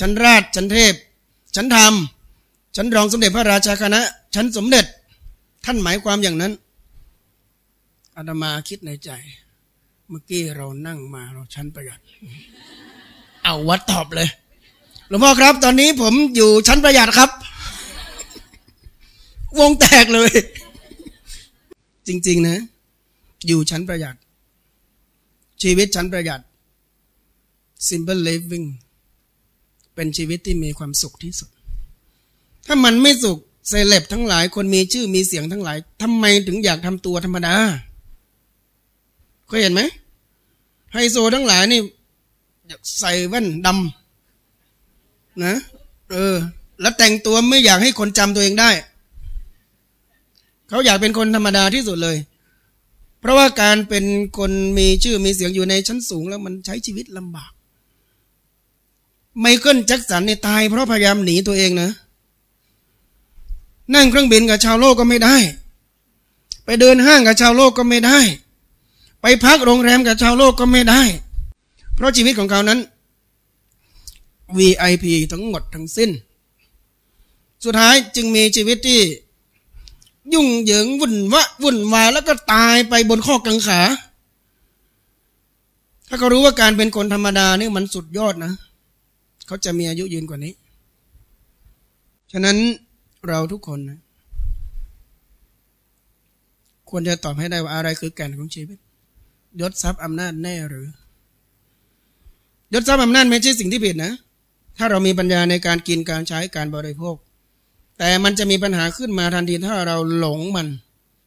ชั้นราชชั้นเทพ ชั้นธรรม ชั้นรองสมเด็จพระราชาคณะ ชั้นสมเด็จ ท่านหมายความอย่างนั้นอาตมาคิดในใจ เมื่อกี้เรานั่งมาเราชั้นประหยัด เอาวัดตอบเลยหลวงพ่อครับ ตอนนี้ผมอยู่ชั้นประหยัดครับ วงแตกเลย จริง ๆ นะ อยู่ชั้นประหยัด ชีวิตชั้นประหยัด simple living เป็นชีวิตที่มีความสุขที่สุด ถ้ามันไม่สุขเซเลบทั้งหลาย คนมีชื่อมีเสียงทั้งหลายทำไมถึงอยากทำตัวธรรมดาเคยเห็นไหมไฮโซทั้งหลายนี่อยากใส่แว่นดำนะ เออ แล้วแต่งตัวไม่อยากให้คนจำตัวเองได้ เขาอยากเป็นคนธรรมดาที่สุดเลย เพราะว่าการเป็นคนมีชื่อมีเสียงอยู่ในชั้นสูงแล้วมันใช้ชีวิตลำบาก ไมเคิลแจ็คสันเนี่ยตายเพราะพยายามหนีตัวเองนะนั่งเครื่องบินกับชาวโลกก็ไม่ได้ ไปเดินห้างกับชาวโลกก็ไม่ได้ ไปพักโรงแรมกับชาวโลกก็ไม่ได้ เพราะชีวิตของเขานั้น VIP ทั้งหมดทั้งสิ้น สุดท้ายจึงมีชีวิตที่ ยุ่งเหยิงวุ่นวะวุ่นวายแล้วก็ตายไปบนข้อกังขา ถ้าเขารู้ว่าการเป็นคนธรรมดาเนี่ยมันสุดยอดนะ เขาจะมีอายุยืนกว่านี้ ฉะนั้นเราทุกคนนะควรจะตอบให้ได้ว่าอะไรคือแก่นของชีวิต ยศทรัพย์อำนาจแน่หรือยศทรัพย์อำนาจไม่ใช่สิ่งที่ผิดนะ ถ้าเรามีปัญญาในการกินการใช้การบริโภค แต่มันจะมีปัญหาขึ้นมาทันทีถ้าเราหลงมัน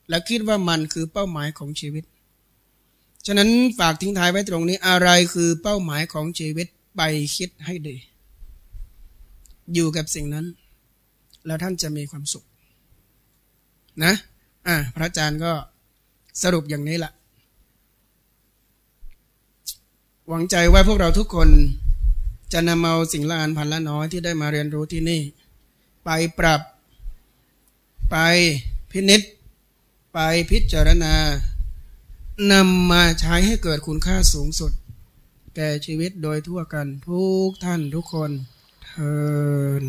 และคิดว่ามันคือเป้าหมายของชีวิต ฉะนั้นฝากทิ้งท้ายไว้ตรงนี้อะไรคือเป้าหมายของชีวิตไปคิดให้ดี อยู่กับสิ่งนั้น แล้วท่านจะมีความสุข นะ อ่าพระอาจารย์ก็สรุปอย่างนี้ละหวังใจว่าพวกเราทุกคนจะนำเอาสิ่งละอันพันละน้อยที่ได้มาเรียนรู้ที่นี่ ไปปรับ ไปพินิษไปพิจารณานำมาใช้ให้เกิดคุณค่าสูงสุด แก่ชีวิตโดยทั่วกันทุกท่านทุกคนเทิน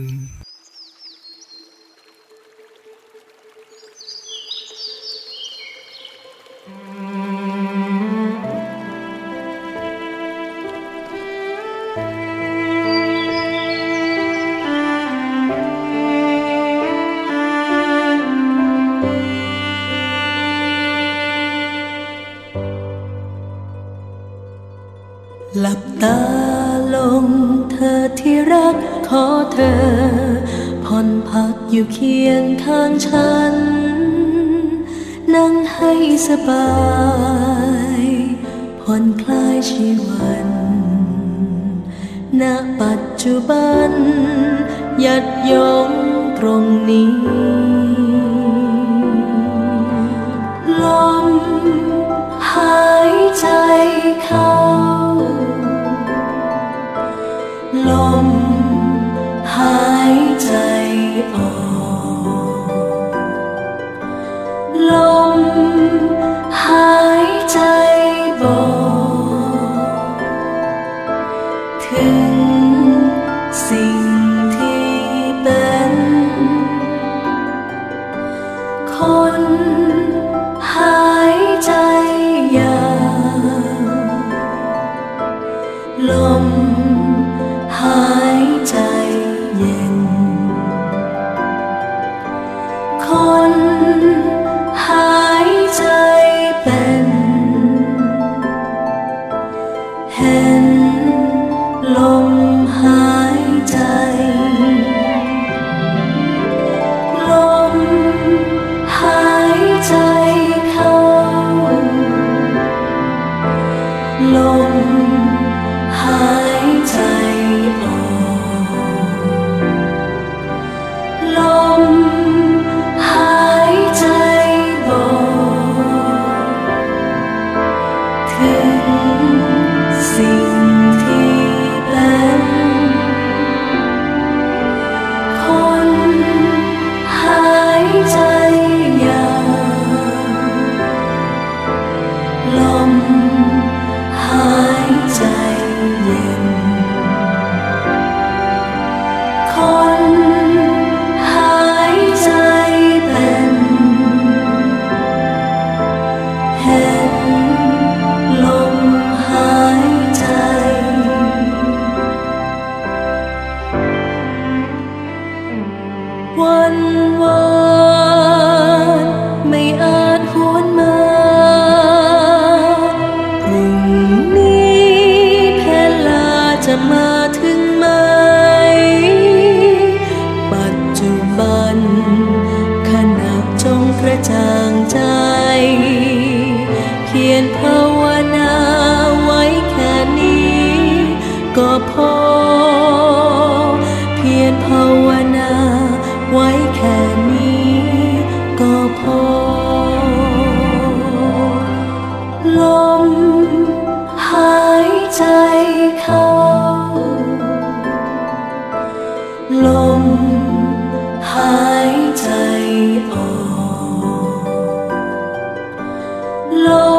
อยู่เคียงข้างฉัน นั่งให้สบายผ่อนคลายชีวัน ณ ปัจจุบันยัดยงตรงนี้ ล